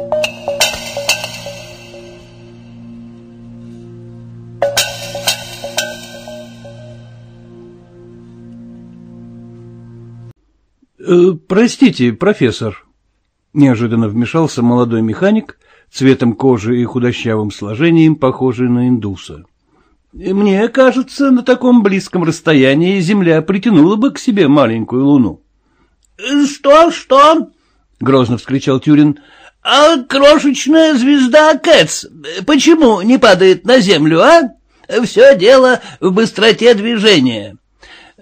Э, простите, профессор, неожиданно вмешался молодой механик, цветом кожи и худощавым сложением, похожий на индуса. Мне кажется, на таком близком расстоянии Земля притянула бы к себе маленькую луну. — Что, что? — грозно вскричал Тюрин. — А крошечная звезда Кэтс почему не падает на Землю, а? Все дело в быстроте движения.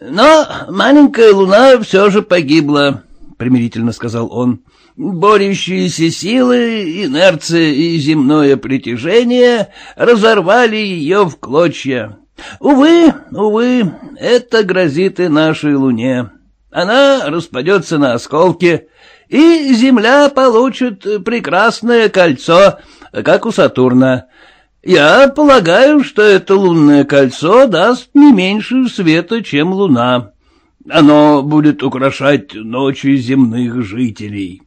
Но маленькая луна все же погибла, — примирительно сказал он. Борющиеся силы, инерция и земное притяжение разорвали ее в клочья. Увы, увы, это грозит и нашей луне. Она распадется на осколки, и Земля получит прекрасное кольцо, как у Сатурна. Я полагаю, что это лунное кольцо даст не меньше света, чем луна. Оно будет украшать ночи земных жителей.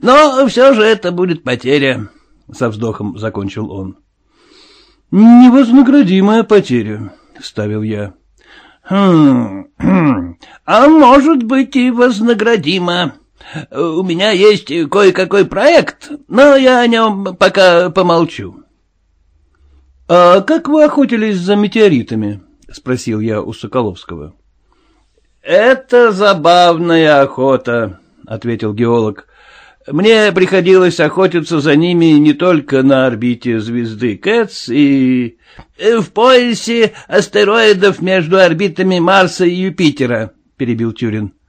Но все же это будет потеря, — со вздохом закончил он. — Невознаградимая потеря, — ставил я. Хм, хм, а может быть и вознаградимо. У меня есть кое-какой проект, но я о нем пока помолчу. — А как вы охотились за метеоритами? — спросил я у Соколовского. — Это забавная охота, — ответил геолог. — Мне приходилось охотиться за ними не только на орбите звезды Кэтс и... Э, — В поясе астероидов между орбитами Марса и Юпитера, — перебил Тюрин. —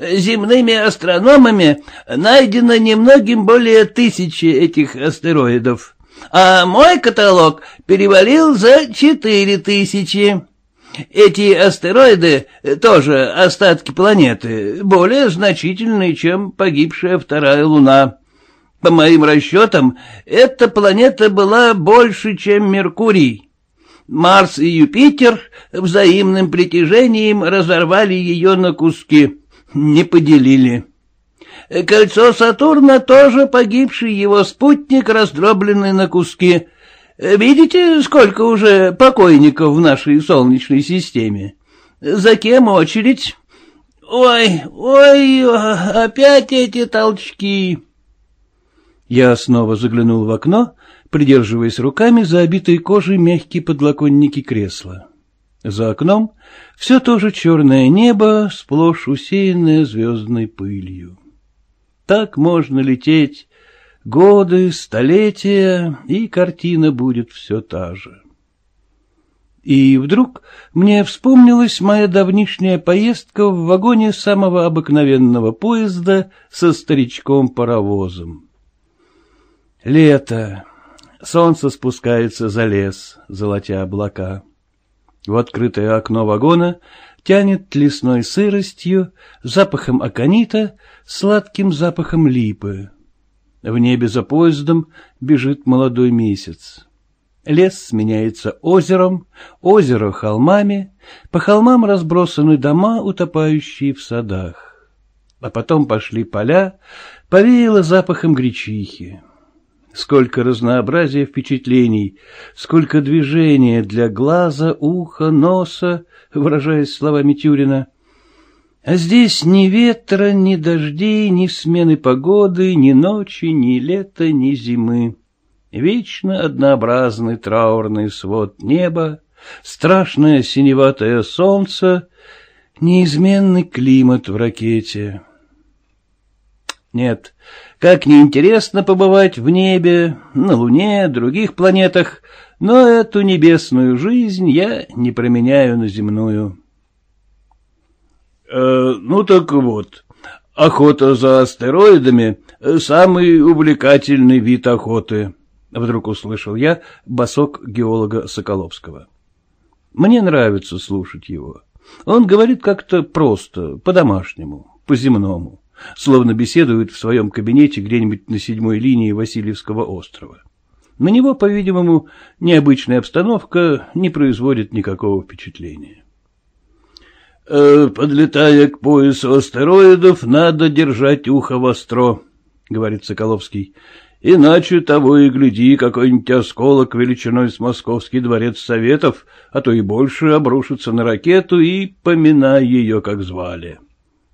Земными астрономами найдено немногим более тысячи этих астероидов а мой каталог перевалил за четыре тысячи. Эти астероиды, тоже остатки планеты, более значительные, чем погибшая вторая Луна. По моим расчетам, эта планета была больше, чем Меркурий. Марс и Юпитер взаимным притяжением разорвали ее на куски, не поделили. Кольцо Сатурна тоже погибший его спутник, раздробленный на куски. Видите, сколько уже покойников в нашей Солнечной системе? За кем очередь? Ой, ой, опять эти толчки. Я снова заглянул в окно, придерживаясь руками за обитой кожей мягкие подлоконники кресла. За окном все то же черное небо, сплошь усеянное звездной пылью. Так можно лететь годы, столетия, и картина будет все та же. И вдруг мне вспомнилась моя давнишняя поездка в вагоне самого обыкновенного поезда со старичком-паровозом. Лето. Солнце спускается за лес, золотя облака. В открытое окно вагона тянет лесной сыростью, запахом аконита, сладким запахом липы. В небе за поездом бежит молодой месяц. Лес сменяется озером, озеро — холмами, по холмам разбросаны дома, утопающие в садах. А потом пошли поля, повеяло запахом гречихи. Сколько разнообразия впечатлений, сколько движения для глаза, уха, носа, выражаясь словами Тюрина. А здесь ни ветра, ни дождей, ни смены погоды, ни ночи, ни лета, ни зимы. Вечно однообразный траурный свод неба, страшное синеватое солнце, неизменный климат в ракете. Нет, как неинтересно побывать в небе, на Луне, других планетах, но эту небесную жизнь я не променяю на земную. Э, ну так вот, охота за астероидами — самый увлекательный вид охоты, — вдруг услышал я босок геолога Соколовского. Мне нравится слушать его. Он говорит как-то просто, по-домашнему, по-земному словно беседует в своем кабинете где-нибудь на седьмой линии Васильевского острова. На него, по-видимому, необычная обстановка не производит никакого впечатления. «Э, «Подлетая к поясу астероидов, надо держать ухо востро», — говорит Соколовский. Иначе того и гляди, какой-нибудь осколок величиной с московский дворец советов, а то и больше обрушится на ракету и поминай ее, как звали.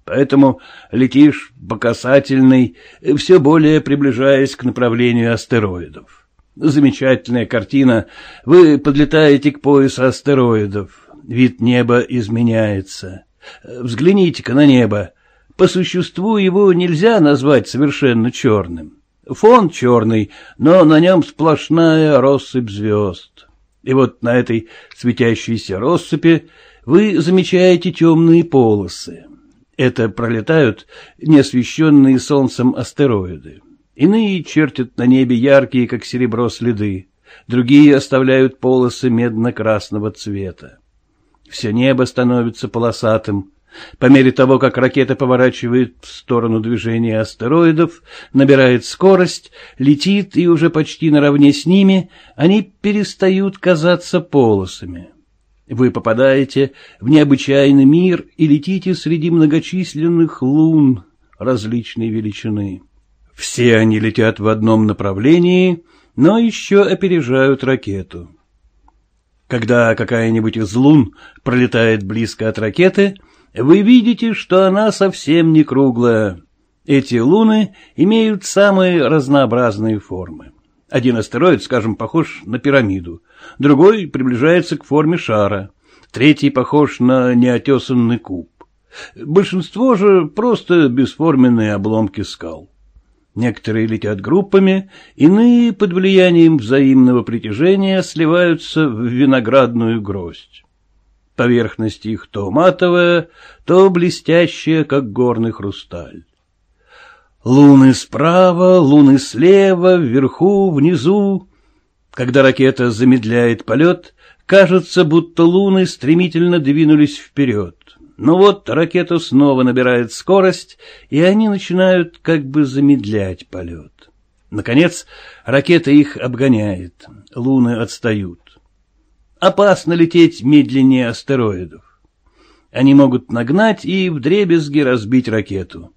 Поэтому летишь по касательной, все более приближаясь к направлению астероидов. Замечательная картина. Вы подлетаете к поясу астероидов. Вид неба изменяется. Взгляните-ка на небо. По существу его нельзя назвать совершенно черным. Фон черный, но на нем сплошная россыпь звезд. И вот на этой светящейся россыпи вы замечаете темные полосы. Это пролетают неосвещенные солнцем астероиды. Иные чертят на небе яркие, как серебро, следы. Другие оставляют полосы медно-красного цвета. Все небо становится полосатым. По мере того, как ракета поворачивает в сторону движения астероидов, набирает скорость, летит и уже почти наравне с ними, они перестают казаться полосами. Вы попадаете в необычайный мир и летите среди многочисленных лун различной величины. Все они летят в одном направлении, но еще опережают ракету. Когда какая-нибудь из лун пролетает близко от ракеты, вы видите, что она совсем не круглая. Эти луны имеют самые разнообразные формы. Один астероид, скажем, похож на пирамиду, другой приближается к форме шара, третий похож на неотесанный куб. Большинство же просто бесформенные обломки скал. Некоторые летят группами, иные под влиянием взаимного притяжения сливаются в виноградную гроздь. Поверхность их то матовая, то блестящая, как горный хрусталь. Луны справа, луны слева, вверху, внизу. Когда ракета замедляет полет, кажется, будто луны стремительно двинулись вперед. Но вот ракета снова набирает скорость, и они начинают как бы замедлять полет. Наконец, ракета их обгоняет, луны отстают. Опасно лететь медленнее астероидов. Они могут нагнать и вдребезги разбить ракету.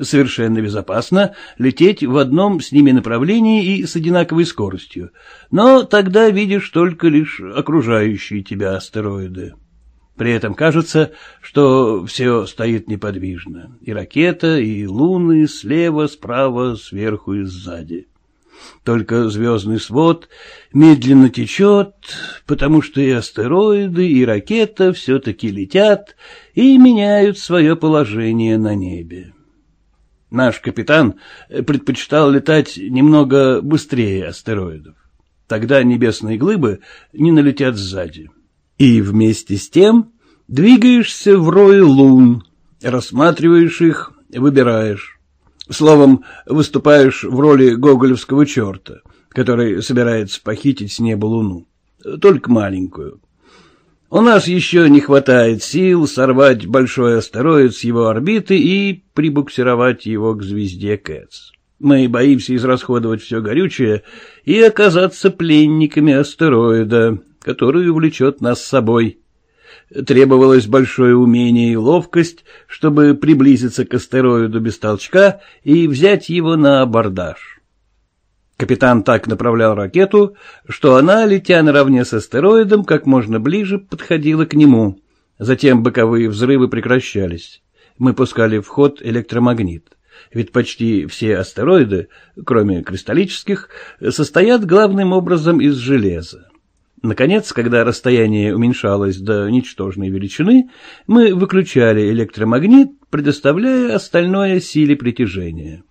Совершенно безопасно лететь в одном с ними направлении и с одинаковой скоростью, но тогда видишь только лишь окружающие тебя астероиды. При этом кажется, что все стоит неподвижно. И ракета, и луны слева, справа, сверху и сзади. Только звездный свод медленно течет, потому что и астероиды, и ракета все-таки летят и меняют свое положение на небе. Наш капитан предпочитал летать немного быстрее астероидов. Тогда небесные глыбы не налетят сзади. И вместе с тем двигаешься в рое лун, рассматриваешь их, выбираешь. Словом, выступаешь в роли гоголевского черта, который собирается похитить с неба луну. Только маленькую. У нас еще не хватает сил сорвать большой астероид с его орбиты и прибуксировать его к звезде Кэтс. Мы боимся израсходовать все горючее и оказаться пленниками астероида, который увлечет нас с собой. Требовалось большое умение и ловкость, чтобы приблизиться к астероиду без толчка и взять его на абордаж. Капитан так направлял ракету, что она, летя наравне с астероидом, как можно ближе подходила к нему. Затем боковые взрывы прекращались. Мы пускали в ход электромагнит ведь почти все астероиды, кроме кристаллических, состоят главным образом из железа. Наконец, когда расстояние уменьшалось до ничтожной величины, мы выключали электромагнит, предоставляя остальное силе притяжения.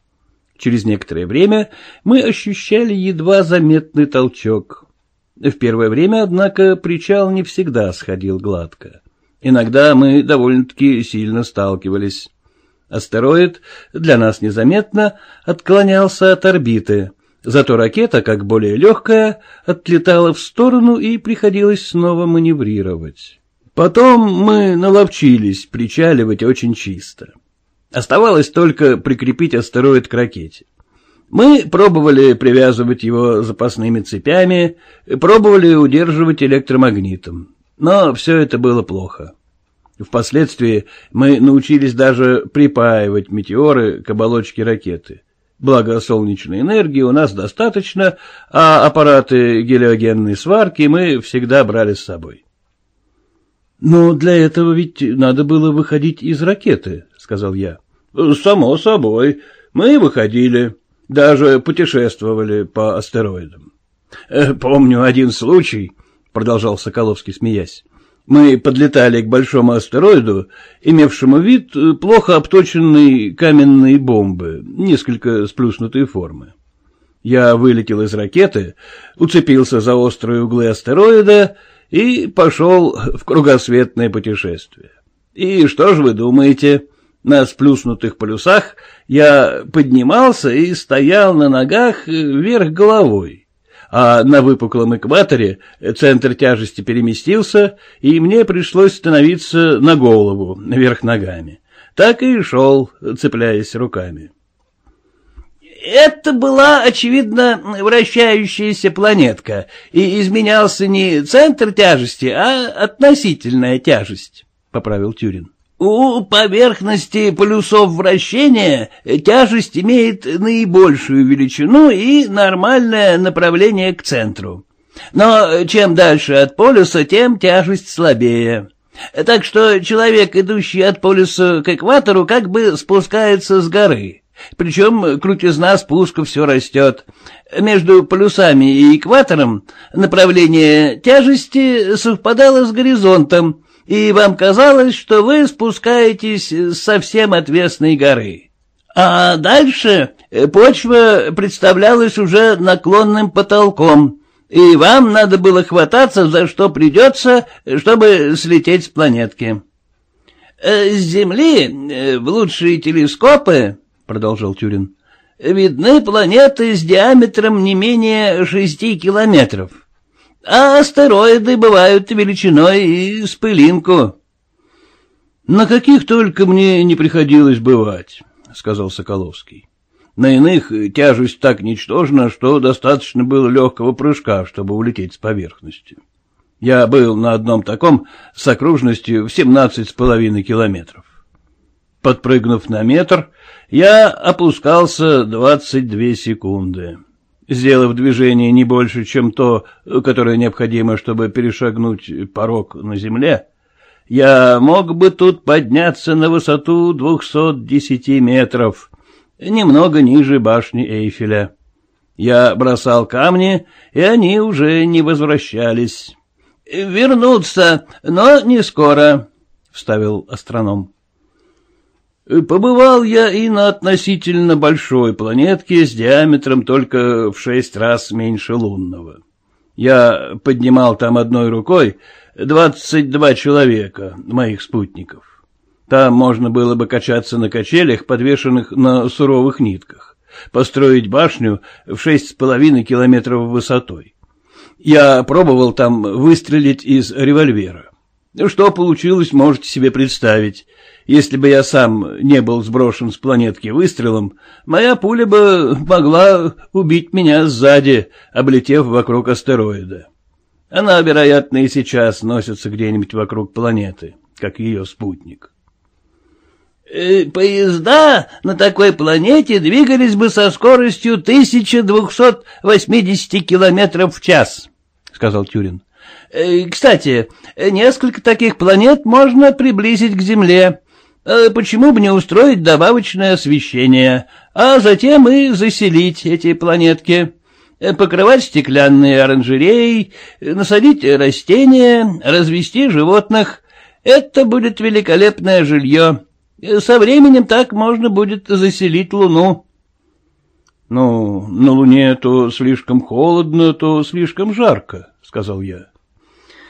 Через некоторое время мы ощущали едва заметный толчок. В первое время, однако, причал не всегда сходил гладко. Иногда мы довольно-таки сильно сталкивались. Астероид, для нас незаметно, отклонялся от орбиты, зато ракета, как более легкая, отлетала в сторону и приходилось снова маневрировать. Потом мы наловчились причаливать очень чисто. Оставалось только прикрепить астероид к ракете. Мы пробовали привязывать его запасными цепями, пробовали удерживать электромагнитом, но все это было плохо. Впоследствии мы научились даже припаивать метеоры к оболочке ракеты. Благо солнечной энергии у нас достаточно, а аппараты гелиогенной сварки мы всегда брали с собой. — Но для этого ведь надо было выходить из ракеты, — сказал я. — Само собой. Мы выходили, даже путешествовали по астероидам. Э, — Помню один случай, — продолжал Соколовский, смеясь. Мы подлетали к большому астероиду, имевшему вид плохо обточенной каменной бомбы, несколько сплюснутой формы. Я вылетел из ракеты, уцепился за острые углы астероида и пошел в кругосветное путешествие. И что же вы думаете? На сплюснутых полюсах я поднимался и стоял на ногах вверх головой а на выпуклом экваторе центр тяжести переместился, и мне пришлось становиться на голову, вверх ногами. Так и шел, цепляясь руками. Это была, очевидно, вращающаяся планетка, и изменялся не центр тяжести, а относительная тяжесть, — поправил Тюрин. У поверхности полюсов вращения тяжесть имеет наибольшую величину и нормальное направление к центру. Но чем дальше от полюса, тем тяжесть слабее. Так что человек, идущий от полюса к экватору, как бы спускается с горы. Причем крутизна спуска все растет. Между полюсами и экватором направление тяжести совпадало с горизонтом, и вам казалось, что вы спускаетесь с совсем отвесной горы. А дальше почва представлялась уже наклонным потолком, и вам надо было хвататься за что придется, чтобы слететь с планетки. Э, с Земли э, в лучшие телескопы, — продолжал Тюрин, — видны планеты с диаметром не менее шести километров а астероиды бывают величиной и с пылинку. — На каких только мне не приходилось бывать, — сказал Соколовский. На иных тяжесть так ничтожна, что достаточно было легкого прыжка, чтобы улететь с поверхности. Я был на одном таком с окружностью в семнадцать с половиной километров. Подпрыгнув на метр, я опускался двадцать две секунды сделав движение не больше, чем то, которое необходимо, чтобы перешагнуть порог на земле, я мог бы тут подняться на высоту двухсот десяти метров, немного ниже башни Эйфеля. Я бросал камни, и они уже не возвращались. — Вернуться, но не скоро, — вставил астроном. Побывал я и на относительно большой планетке с диаметром только в шесть раз меньше лунного. Я поднимал там одной рукой двадцать два человека, моих спутников. Там можно было бы качаться на качелях, подвешенных на суровых нитках, построить башню в шесть с половиной километров высотой. Я пробовал там выстрелить из револьвера. Что получилось, можете себе представить. Если бы я сам не был сброшен с планетки выстрелом, моя пуля бы могла убить меня сзади, облетев вокруг астероида. Она, вероятно, и сейчас носится где-нибудь вокруг планеты, как ее спутник. Э, поезда на такой планете двигались бы со скоростью 1280 километров в час, — сказал Тюрин. Э, кстати, несколько таких планет можно приблизить к Земле, почему бы не устроить добавочное освещение, а затем и заселить эти планетки, э, покрывать стеклянные оранжереи, насадить растения, развести животных. Это будет великолепное жилье. Со временем так можно будет заселить Луну. — Ну, на Луне то слишком холодно, то слишком жарко, — сказал я.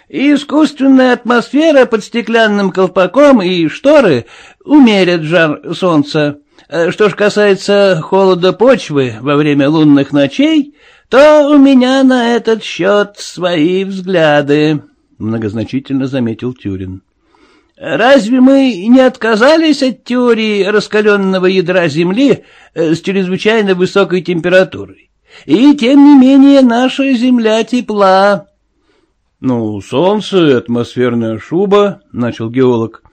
Искусственная атмосфера под стеклянным колпаком и шторы умерят жар солнца. Э, что ж касается холода почвы во время лунных ночей, то у меня на этот счет свои взгляды, — многозначительно заметил Тюрин. Разве мы не отказались от теории раскаленного ядра Земли э, с чрезвычайно высокой температурой? И тем не менее наша Земля тепла. — Ну, солнце, атмосферная шуба, — начал геолог.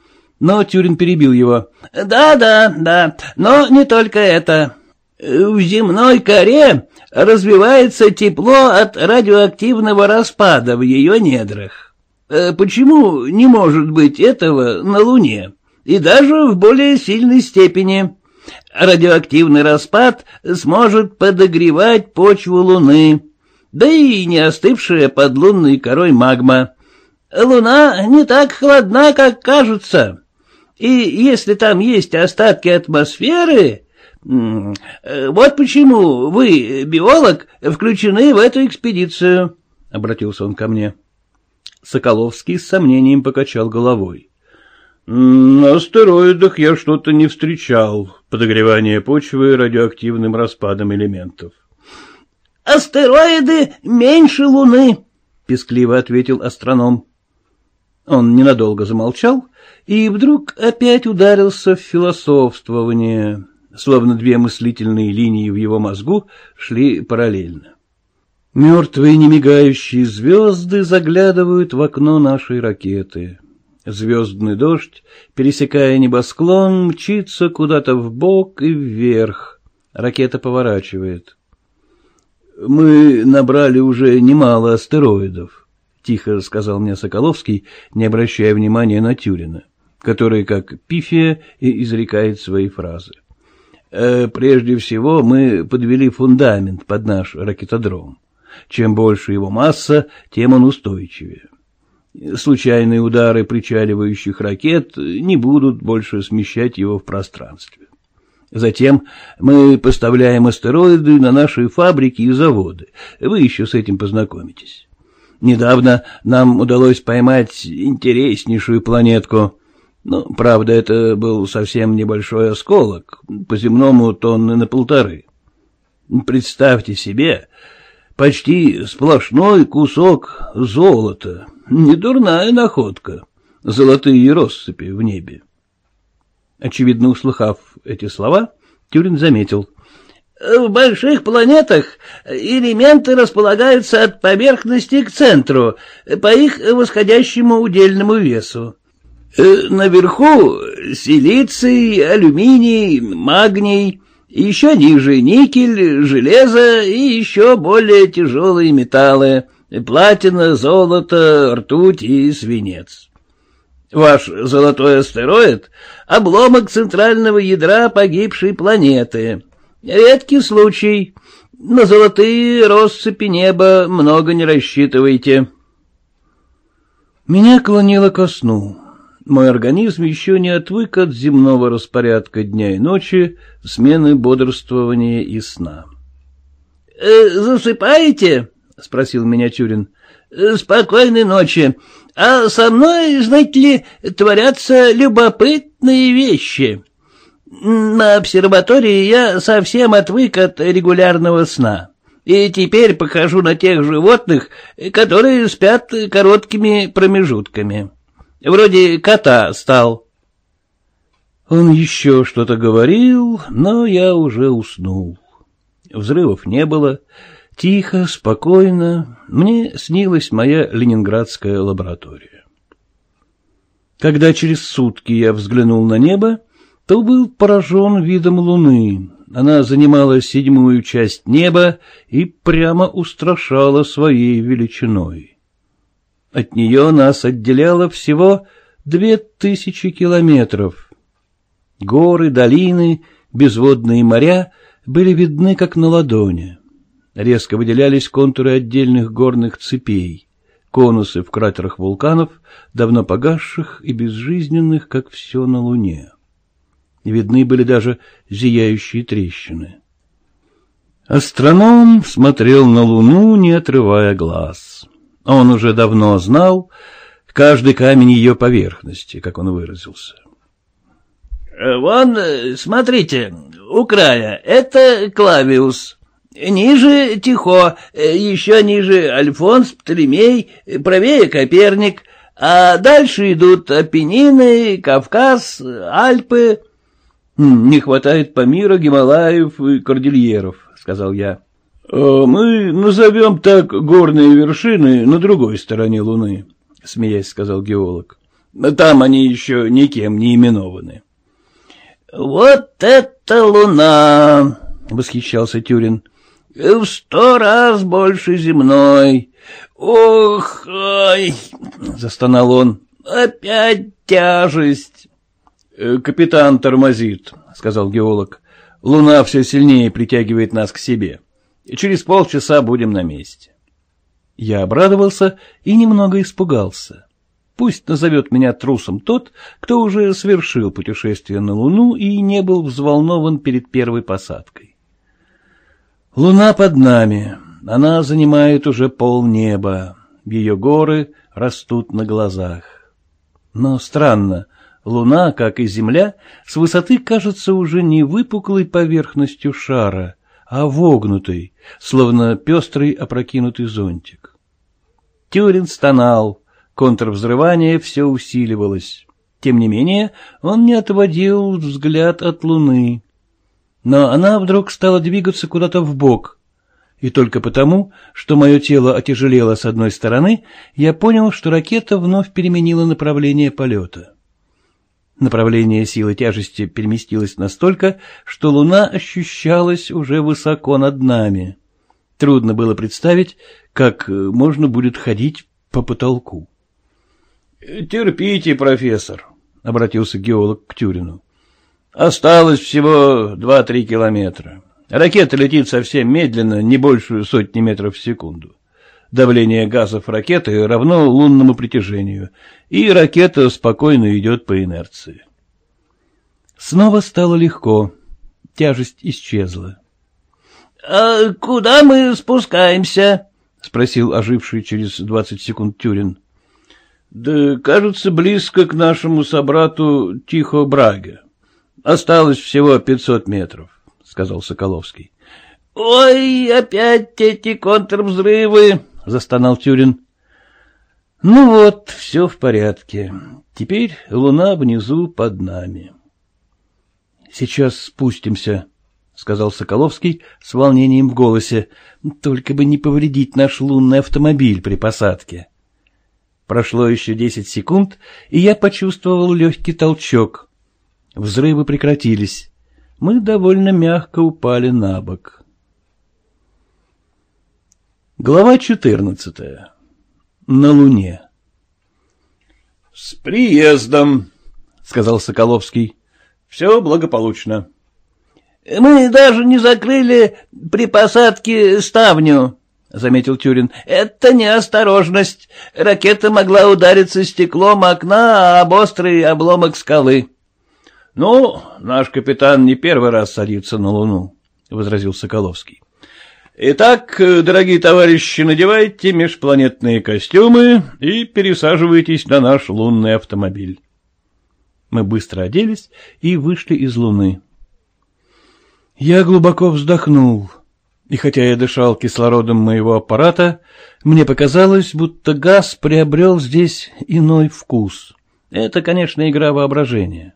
Но Тюрин перебил его. «Да, да, да, но не только это. В земной коре развивается тепло от радиоактивного распада в ее недрах. Э, почему не может быть этого на Луне? И даже в более сильной степени. Радиоактивный распад сможет подогревать почву Луны, да и не остывшая под лунной корой магма. Луна не так холодна, как кажется. И если там есть остатки атмосферы, Э, вот почему вы, биолог, включены в эту экспедицию, — обратился он ко мне. Соколовский с сомнением покачал головой. — На астероидах я что-то не встречал подогревание почвы радиоактивным распадом элементов. — Астероиды меньше Луны, — пескливо ответил астроном. Он ненадолго замолчал и вдруг опять ударился в философствование словно две мыслительные линии в его мозгу шли параллельно. Мертвые немигающие звезды заглядывают в окно нашей ракеты. Звездный дождь, пересекая небосклон, мчится куда-то в бок и вверх. Ракета поворачивает. Мы набрали уже немало астероидов, — тихо сказал мне Соколовский, не обращая внимания на Тюрина, который, как пифия, и изрекает свои фразы. Э, прежде всего мы подвели фундамент под наш ракетодром. Чем больше его масса, тем он устойчивее. Случайные удары причаливающих ракет не будут больше смещать его в пространстве. Затем мы поставляем астероиды на наши фабрики и заводы. Вы еще с этим познакомитесь. Недавно нам удалось поймать интереснейшую планетку ну, правда, это был совсем небольшой осколок, по-земному тонны на полторы. Представьте себе, почти сплошной кусок золота, недурная находка, золотые россыпи в небе. Очевидно, услыхав эти слова, Тюрин заметил. В больших планетах элементы располагаются от поверхности к центру по их восходящему удельному весу. Э, наверху силиций, алюминий, магний, еще ниже никель, железо и еще более тяжелые металлы, платина, золото, ртуть и свинец. Ваш золотой астероид — обломок центрального ядра погибшей планеты. Редкий случай. На золотые россыпи неба много не рассчитывайте. Меня клонило ко сну. Мой организм еще не отвык от земного распорядка дня и ночи, смены бодрствования и сна. «Э, — Засыпаете? — спросил меня Тюрин. «Э, — Спокойной ночи. А со мной, знаете ли, творятся любопытные вещи. На обсерватории я совсем отвык от регулярного сна. И теперь похожу на тех животных, которые спят короткими промежутками. Вроде кота стал. Он еще что-то говорил, но я уже уснул. Взрывов не было. Тихо, спокойно. Мне снилась моя ленинградская лаборатория. Когда через сутки я взглянул на небо, то был поражен видом луны. Она занимала седьмую часть неба и прямо устрашала своей величиной. От нее нас отделяло всего две тысячи километров. Горы, долины, безводные моря были видны как на ладони. Резко выделялись контуры отдельных горных цепей, конусы в кратерах вулканов, давно погасших и безжизненных, как все на Луне. Видны были даже зияющие трещины. Астроном смотрел на Луну, не отрывая глаз. Он уже давно знал каждый камень ее поверхности, как он выразился. Э, «Вон, смотрите, у края, это Клавиус, ниже Тихо, еще ниже Альфонс, Птолемей, правее Коперник, а дальше идут Апеннины, Кавказ, Альпы». «Не хватает Памира, Гималаев и Кордильеров», — сказал я. Э, — Мы назовем так горные вершины на другой стороне Луны, — смеясь сказал геолог. — Там они еще никем не именованы. — Вот это Луна! — восхищался Тюрин. — В сто раз больше земной. Ох, ай! — застонал он. — Опять тяжесть. — Капитан тормозит, — сказал геолог. — Луна все сильнее притягивает нас к себе. Через полчаса будем на месте. Я обрадовался и немного испугался. Пусть назовет меня трусом тот, кто уже совершил путешествие на Луну и не был взволнован перед первой посадкой. Луна под нами, она занимает уже полнеба, ее горы растут на глазах. Но странно, Луна, как и Земля, с высоты кажется уже не выпуклой поверхностью шара, а вогнутой, словно пестрый опрокинутый зонтик. Тюрин стонал, контрвзрывание все усиливалось. Тем не менее, он не отводил взгляд от луны. Но она вдруг стала двигаться куда-то в бок, и только потому, что мое тело отяжелело с одной стороны, я понял, что ракета вновь переменила направление полета. Направление силы тяжести переместилось настолько, что Луна ощущалась уже высоко над нами. Трудно было представить, как можно будет ходить по потолку. — Терпите, профессор, — обратился геолог к Тюрину. — Осталось всего два-три километра. Ракета летит совсем медленно, не больше сотни метров в секунду. Давление газов ракеты равно лунному притяжению, и ракета спокойно идет по инерции. Снова стало легко, тяжесть исчезла. — А куда мы спускаемся? — спросил оживший через двадцать секунд Тюрин. Да, кажется, близко к нашему собрату Тихо Браге. Осталось всего пятьсот метров, — сказал Соколовский. — Ой, опять эти контрвзрывы, — застонал Тюрин. — Ну вот, все в порядке. Теперь луна внизу под нами. — Сейчас спустимся, — сказал Соколовский с волнением в голосе. — Только бы не повредить наш лунный автомобиль при посадке. — Прошло еще десять секунд, и я почувствовал легкий толчок. Взрывы прекратились. Мы довольно мягко упали на бок. Глава четырнадцатая. На Луне. — С приездом, — сказал Соколовский. — Все благополучно. — Мы даже не закрыли при посадке ставню, — заметил Тюрин. — Это неосторожность. Ракета могла удариться стеклом окна об острый обломок скалы. — Ну, наш капитан не первый раз садится на Луну, — возразил Соколовский. — Итак, дорогие товарищи, надевайте межпланетные костюмы и пересаживайтесь на наш лунный автомобиль. Мы быстро оделись и вышли из Луны. Я глубоко вздохнул. — и хотя я дышал кислородом моего аппарата, мне показалось, будто газ приобрел здесь иной вкус. Это, конечно, игра воображения.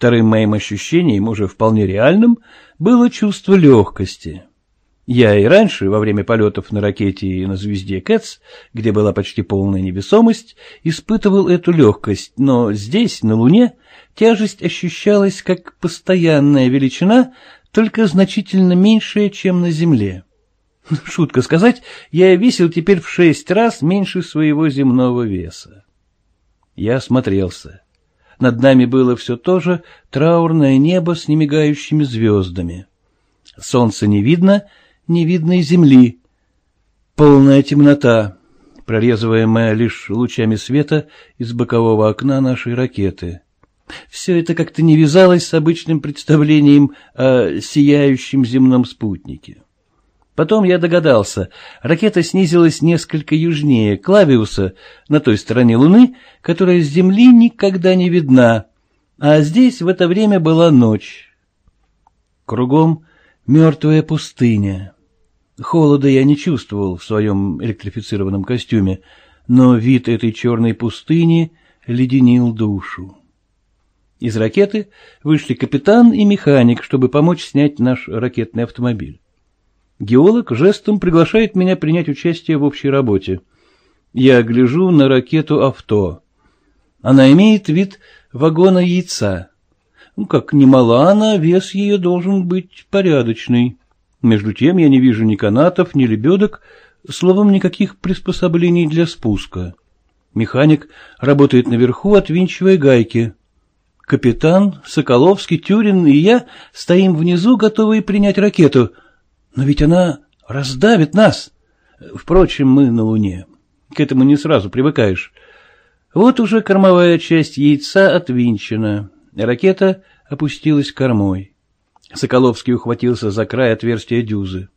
Вторым моим ощущением, уже вполне реальным, было чувство легкости. Я и раньше, во время полетов на ракете и на звезде Кэтс, где была почти полная невесомость, испытывал эту легкость, но здесь, на Луне, тяжесть ощущалась как постоянная величина, только значительно меньшее, чем на земле. Шутка сказать, я весил теперь в шесть раз меньше своего земного веса. Я осмотрелся. Над нами было все то же траурное небо с немигающими звездами. Солнца не видно, не видно и земли. Полная темнота, прорезываемая лишь лучами света из бокового окна нашей ракеты. Все это как-то не вязалось с обычным представлением о сияющем земном спутнике. Потом я догадался, ракета снизилась несколько южнее Клавиуса, на той стороне Луны, которая с Земли никогда не видна, а здесь в это время была ночь. Кругом мертвая пустыня. Холода я не чувствовал в своем электрифицированном костюме, но вид этой черной пустыни леденил душу. Из ракеты вышли капитан и механик, чтобы помочь снять наш ракетный автомобиль. Геолог жестом приглашает меня принять участие в общей работе. Я гляжу на ракету авто. Она имеет вид вагона яйца. Ну, как ни мала она, вес ее должен быть порядочный. Между тем я не вижу ни канатов, ни лебедок, словом, никаких приспособлений для спуска. Механик работает наверху, отвинчивая гайки. Капитан, Соколовский, Тюрин и я стоим внизу, готовые принять ракету. Но ведь она раздавит нас. Впрочем, мы на Луне. К этому не сразу привыкаешь. Вот уже кормовая часть яйца отвинчена. Ракета опустилась кормой. Соколовский ухватился за край отверстия дюзы.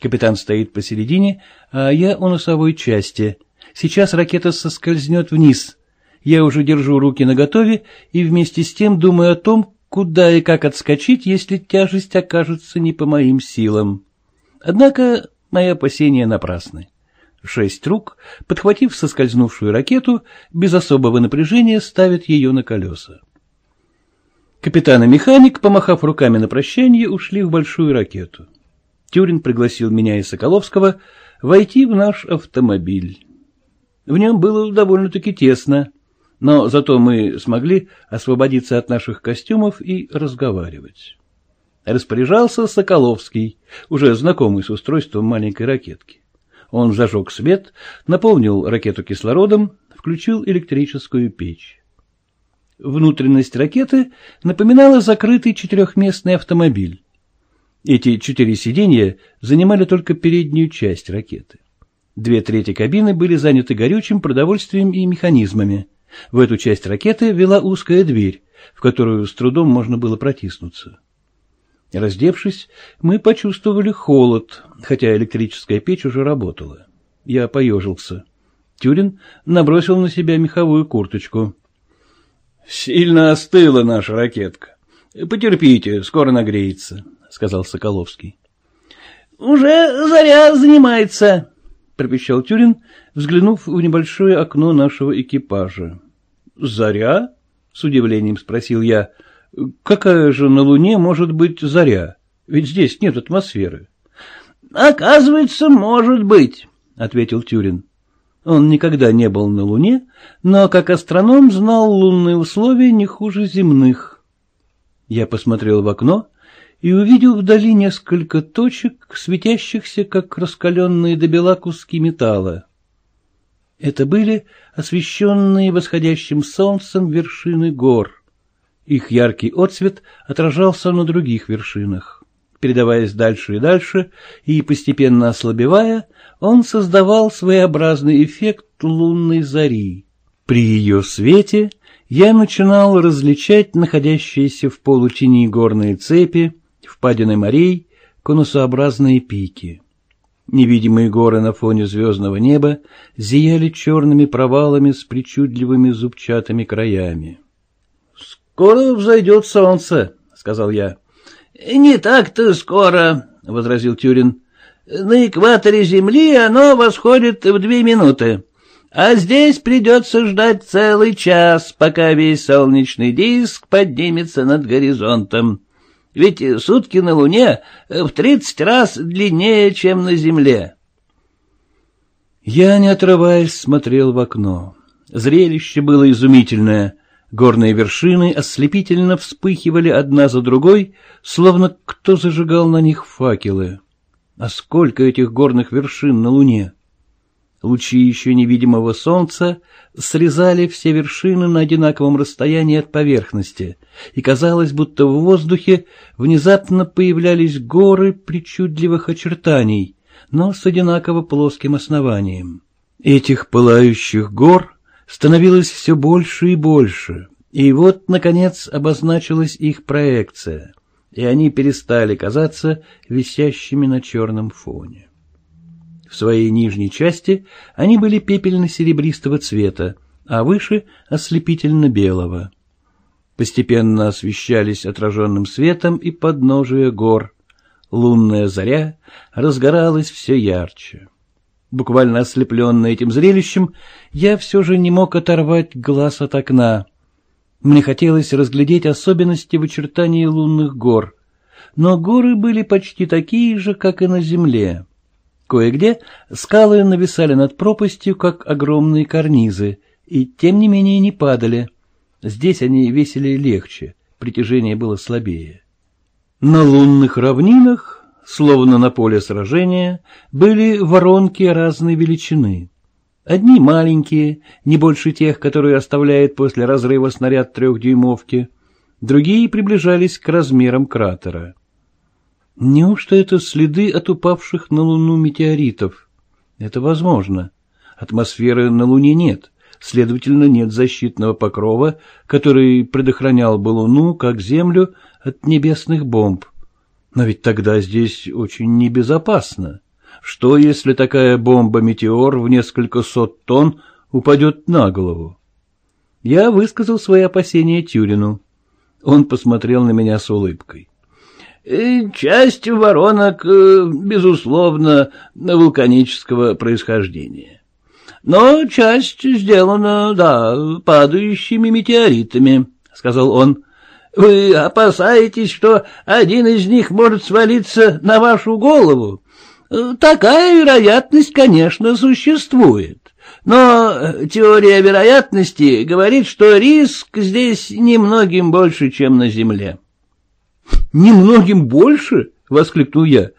Капитан стоит посередине, а я у носовой части. Сейчас ракета соскользнет вниз. Я уже держу руки наготове и вместе с тем думаю о том, куда и как отскочить, если тяжесть окажется не по моим силам. Однако мои опасения напрасны. Шесть рук, подхватив соскользнувшую ракету, без особого напряжения ставят ее на колеса. Капитан и механик, помахав руками на прощание, ушли в большую ракету. Тюрин пригласил меня и Соколовского войти в наш автомобиль. В нем было довольно-таки тесно, но зато мы смогли освободиться от наших костюмов и разговаривать. Распоряжался Соколовский, уже знакомый с устройством маленькой ракетки. Он зажег свет, наполнил ракету кислородом, включил электрическую печь. Внутренность ракеты напоминала закрытый четырехместный автомобиль. Эти четыре сиденья занимали только переднюю часть ракеты. Две трети кабины были заняты горючим, продовольствием и механизмами. В эту часть ракеты вела узкая дверь, в которую с трудом можно было протиснуться. Раздевшись, мы почувствовали холод, хотя электрическая печь уже работала. Я поежился. Тюрин набросил на себя меховую курточку. — Сильно остыла наша ракетка. Потерпите, скоро нагреется, — сказал Соколовский. — Уже заря занимается, — пропищал Тюрин, взглянув в небольшое окно нашего экипажа. — Заря? — с удивлением спросил я. — Какая же на Луне может быть заря? Ведь здесь нет атмосферы. — Оказывается, может быть, — ответил Тюрин. Он никогда не был на Луне, но как астроном знал лунные условия не хуже земных. Я посмотрел в окно и увидел вдали несколько точек, светящихся, как раскаленные до бела куски металла. Это были освещенные восходящим солнцем вершины гор. Их яркий отсвет отражался на других вершинах. Передаваясь дальше и дальше и постепенно ослабевая, он создавал своеобразный эффект лунной зари. При ее свете я начинал различать находящиеся в полутени горные цепи, впадины морей, конусообразные пики. Невидимые горы на фоне звездного неба зияли черными провалами с причудливыми зубчатыми краями. — Скоро взойдет солнце, — сказал я. — Не так-то скоро, — возразил Тюрин. На экваторе Земли оно восходит в две минуты, а здесь придется ждать целый час, пока весь солнечный диск поднимется над горизонтом. Ведь сутки на Луне в тридцать раз длиннее, чем на Земле. Я, не отрываясь, смотрел в окно. Зрелище было изумительное. Горные вершины ослепительно вспыхивали одна за другой, словно кто зажигал на них факелы. А сколько этих горных вершин на Луне! Лучи еще невидимого солнца срезали все вершины на одинаковом расстоянии от поверхности, и казалось, будто в воздухе внезапно появлялись горы причудливых очертаний, но с одинаково плоским основанием. Этих пылающих гор становилось все больше и больше, и вот, наконец, обозначилась их проекция и они перестали казаться висящими на черном фоне. В своей нижней части они были пепельно-серебристого цвета, а выше — ослепительно-белого. Постепенно освещались отраженным светом и подножия гор. Лунная заря разгоралась все ярче. Буквально ослепленный этим зрелищем, я все же не мог оторвать глаз от окна — мне хотелось разглядеть особенности в очертании лунных гор, но горы были почти такие же, как и на земле. Кое-где скалы нависали над пропастью, как огромные карнизы, и тем не менее не падали. Здесь они весили легче, притяжение было слабее. На лунных равнинах, словно на поле сражения, были воронки разной величины. Одни маленькие, не больше тех, которые оставляет после разрыва снаряд трехдюймовки, другие приближались к размерам кратера. Неужто это следы от упавших на Луну метеоритов? Это возможно. Атмосферы на Луне нет, следовательно, нет защитного покрова, который предохранял бы Луну, как Землю, от небесных бомб. Но ведь тогда здесь очень небезопасно. Что, если такая бомба-метеор в несколько сот тонн упадет на голову? Я высказал свои опасения Тюрину. Он посмотрел на меня с улыбкой. Э, часть воронок, э, безусловно, вулканического происхождения. Но часть сделана, да, падающими метеоритами, — сказал он. Вы опасаетесь, что один из них может свалиться на вашу голову? Такая вероятность, конечно, существует. Но теория вероятности говорит, что риск здесь немногим больше, чем на Земле. «Немногим больше?» — воскликнул я.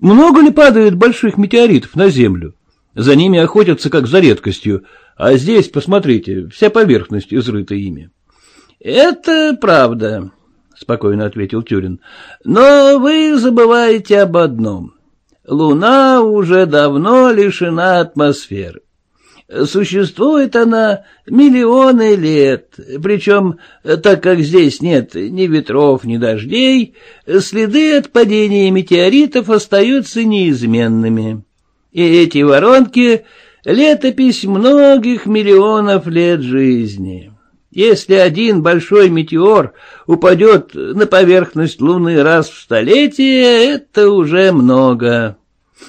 «Много ли падает больших метеоритов на Землю? За ними охотятся как за редкостью, а здесь, посмотрите, вся поверхность изрыта ими». «Это правда», — спокойно ответил Тюрин. «Но вы забываете об одном. Луна уже давно лишена атмосферы. Существует она миллионы лет, причем, так как здесь нет ни ветров, ни дождей, следы от падения метеоритов остаются неизменными. И эти воронки — летопись многих миллионов лет жизни. Если один большой метеор упадет на поверхность Луны раз в столетие, это уже много.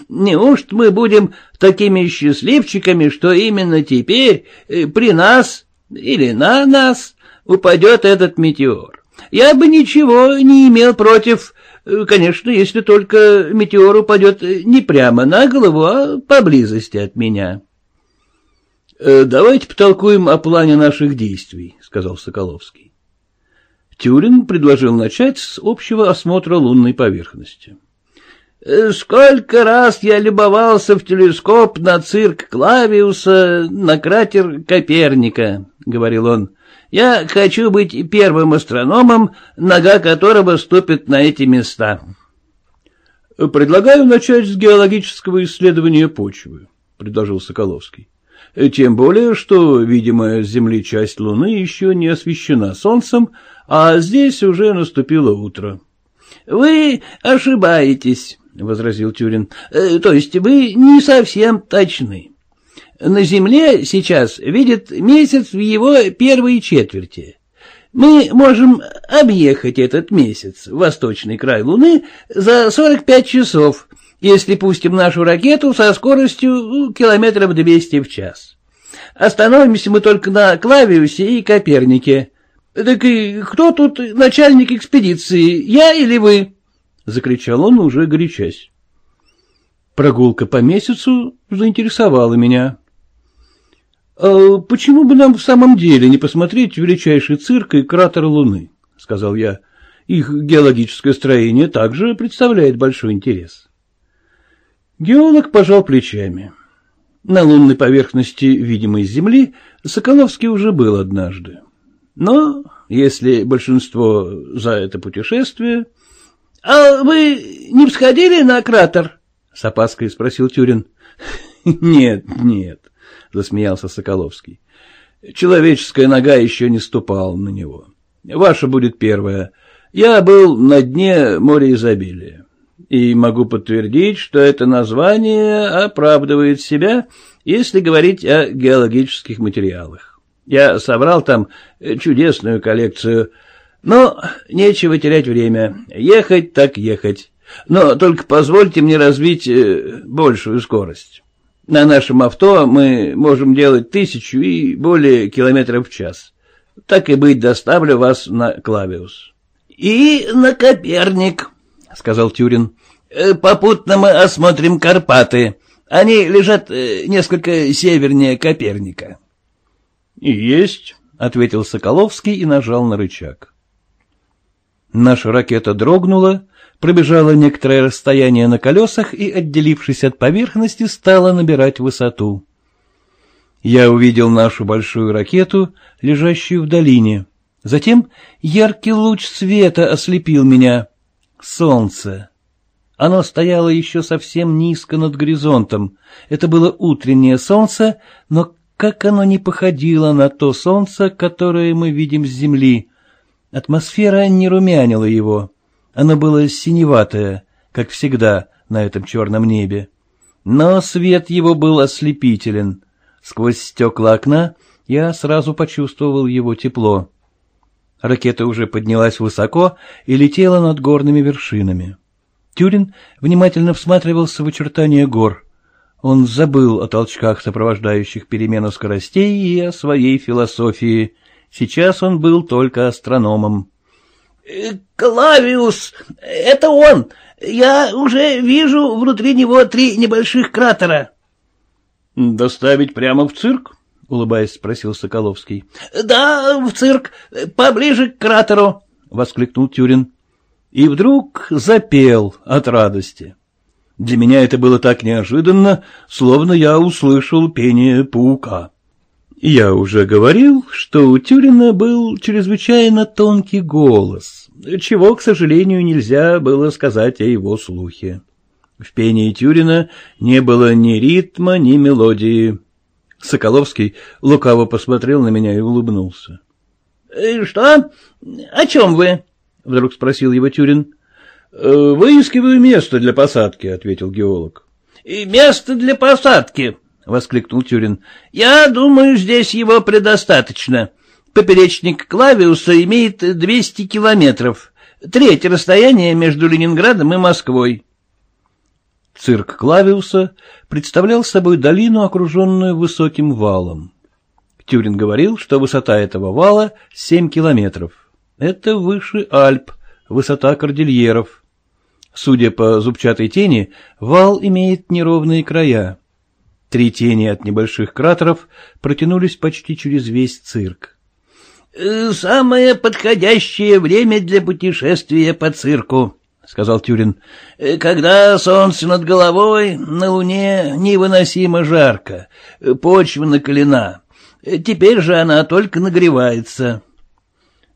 Неужто мы будем такими счастливчиками, что именно теперь э, при нас или на нас упадет этот метеор? Я бы ничего не имел против, э, конечно, если только метеор упадет не прямо на голову, а поблизости от меня. «Э, — Давайте потолкуем о плане наших действий, — сказал Соколовский. Тюрин предложил начать с общего осмотра лунной поверхности. — Сколько раз я любовался в телескоп на цирк Клавиуса, на кратер Коперника, — говорил он. Я хочу быть первым астрономом, нога которого ступит на эти места. — Предлагаю начать с геологического исследования почвы, — предложил Соколовский. Тем более, что видимая с Земли часть Луны еще не освещена Солнцем, а здесь уже наступило утро. — Вы ошибаетесь, — возразил Тюрин. «Э, — То есть вы не совсем точны. На Земле сейчас видит месяц в его первой четверти. Мы можем объехать этот месяц, восточный край Луны, за 45 часов, если пустим нашу ракету со скоростью ну, километров 200 в час. Остановимся мы только на Клавиусе и Копернике. Так и кто тут начальник экспедиции, я или вы? — закричал он, уже горячась. Прогулка по месяцу заинтересовала меня. «А почему бы нам в самом деле не посмотреть величайший цирк и кратер Луны?» — сказал я. «Их геологическое строение также представляет большой интерес». Геолог пожал плечами. На лунной поверхности, видимой Земли, Соколовский уже был однажды. Но если большинство за это путешествие, — А вы не всходили на кратер? — с опаской спросил Тюрин. — Нет, нет, — засмеялся Соколовский. — Человеческая нога еще не ступала на него. Ваша будет первая. Я был на дне моря изобилия. И могу подтвердить, что это название оправдывает себя, если говорить о геологических материалах. Я собрал там чудесную коллекцию но нечего терять время. Ехать так ехать. Но только позвольте мне развить э, большую скорость. На нашем авто мы можем делать тысячу и более километров в час. Так и быть, доставлю вас на Клавиус. — И на Коперник, — сказал Тюрин. «Э, — Попутно мы осмотрим Карпаты. Они лежат э, несколько севернее Коперника. — Есть, — ответил Соколовский и нажал на рычаг. Наша ракета дрогнула, пробежала некоторое расстояние на колесах и, отделившись от поверхности, стала набирать высоту. Я увидел нашу большую ракету, лежащую в долине. Затем яркий луч света ослепил меня. Солнце. Оно стояло еще совсем низко над горизонтом. Это было утреннее солнце, но как оно не походило на то солнце, которое мы видим с земли. Атмосфера не румянила его. Оно было синеватое, как всегда на этом черном небе. Но свет его был ослепителен. Сквозь стекла окна я сразу почувствовал его тепло. Ракета уже поднялась высоко и летела над горными вершинами. Тюрин внимательно всматривался в очертания гор. Он забыл о толчках, сопровождающих перемену скоростей, и о своей философии. Сейчас он был только астрономом. «Э, — Клавиус, это он. Я уже вижу внутри него три небольших кратера. — Доставить прямо в цирк? — улыбаясь, спросил Соколовский. — Да, в цирк, поближе к кратеру, — воскликнул Тюрин. И вдруг запел от радости. Для меня это было так неожиданно, словно я услышал пение паука. Я уже говорил, что у Тюрина был чрезвычайно тонкий голос, чего, к сожалению, нельзя было сказать о его слухе. В пении Тюрина не было ни ритма, ни мелодии. Соколовский лукаво посмотрел на меня и улыбнулся. «Э, — Что? О чем вы? — вдруг спросил его Тюрин. «Э, — Выискиваю место для посадки, — ответил геолог. — Место для посадки, — воскликнул Тюрин. — Я думаю, здесь его предостаточно. Поперечник Клавиуса имеет 200 километров. Третье расстояние между Ленинградом и Москвой. Цирк Клавиуса представлял собой долину, окруженную высоким валом. Тюрин говорил, что высота этого вала — семь километров. Это выше Альп, высота кордильеров. Судя по зубчатой тени, вал имеет неровные края. Три тени от небольших кратеров протянулись почти через весь цирк. «Э, — Самое подходящее время для путешествия по цирку, — сказал Тюрин. «Э, — Когда солнце над головой, на луне невыносимо жарко, почва накалена. Теперь же она только нагревается. —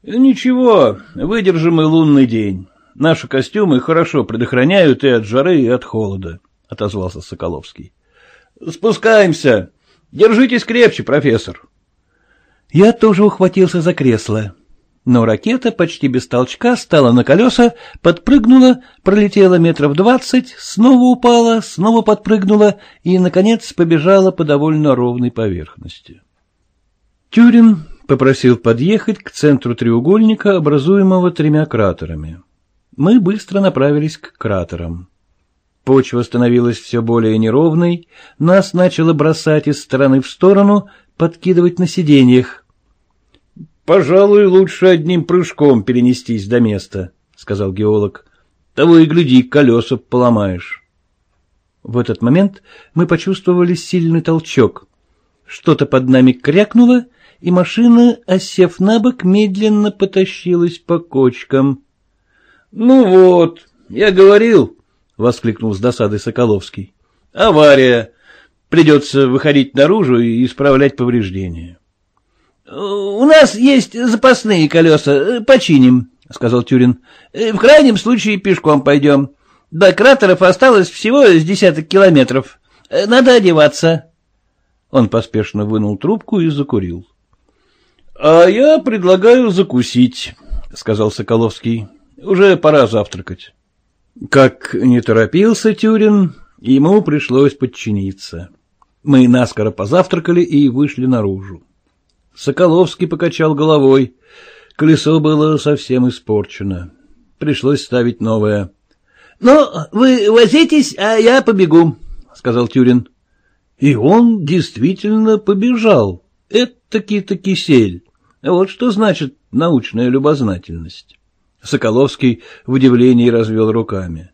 Ничего, выдержим и лунный день. Наши костюмы хорошо предохраняют и от жары, и от холода, — отозвался Соколовский. — Спускаемся. Держитесь крепче, профессор. Я тоже ухватился за кресло. Но ракета почти без толчка стала на колеса, подпрыгнула, пролетела метров двадцать, снова упала, снова подпрыгнула и, наконец, побежала по довольно ровной поверхности. Тюрин попросил подъехать к центру треугольника, образуемого тремя кратерами. Мы быстро направились к кратерам. Почва становилась все более неровной, нас начало бросать из стороны в сторону, подкидывать на сиденьях. — Пожалуй, лучше одним прыжком перенестись до места, — сказал геолог. — Того и гляди, колеса поломаешь. В этот момент мы почувствовали сильный толчок. Что-то под нами крякнуло, и машина, осев на бок, медленно потащилась по кочкам. — Ну вот, я говорил, — воскликнул с досадой Соколовский. — Авария. Придется выходить наружу и исправлять повреждения. — У нас есть запасные колеса, починим, — сказал Тюрин. — В крайнем случае пешком пойдем. До кратеров осталось всего с десяток километров. Надо одеваться. Он поспешно вынул трубку и закурил. — А я предлагаю закусить, — сказал Соколовский. — Уже пора завтракать. Как не торопился Тюрин, ему пришлось подчиниться. Мы наскоро позавтракали и вышли наружу. Соколовский покачал головой. Колесо было совсем испорчено. Пришлось ставить новое. — Ну, вы возитесь, а я побегу, — сказал Тюрин. И он действительно побежал. Это-таки-то кисель. Вот что значит научная любознательность. Соколовский в удивлении развел руками.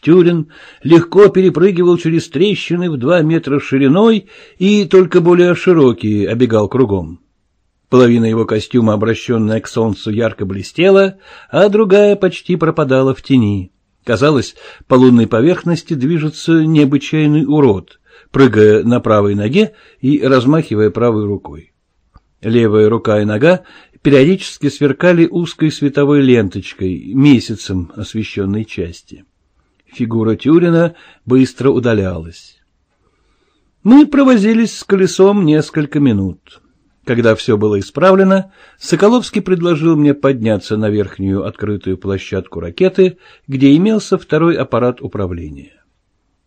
Тюрин легко перепрыгивал через трещины в два метра шириной и только более широкие обегал кругом. Половина его костюма, обращенная к солнцу, ярко блестела, а другая почти пропадала в тени. Казалось, по лунной поверхности движется необычайный урод, прыгая на правой ноге и размахивая правой рукой. Левая рука и нога периодически сверкали узкой световой ленточкой, месяцем освещенной части. Фигура Тюрина быстро удалялась. Мы провозились с колесом несколько минут. Когда все было исправлено, Соколовский предложил мне подняться на верхнюю открытую площадку ракеты, где имелся второй аппарат управления.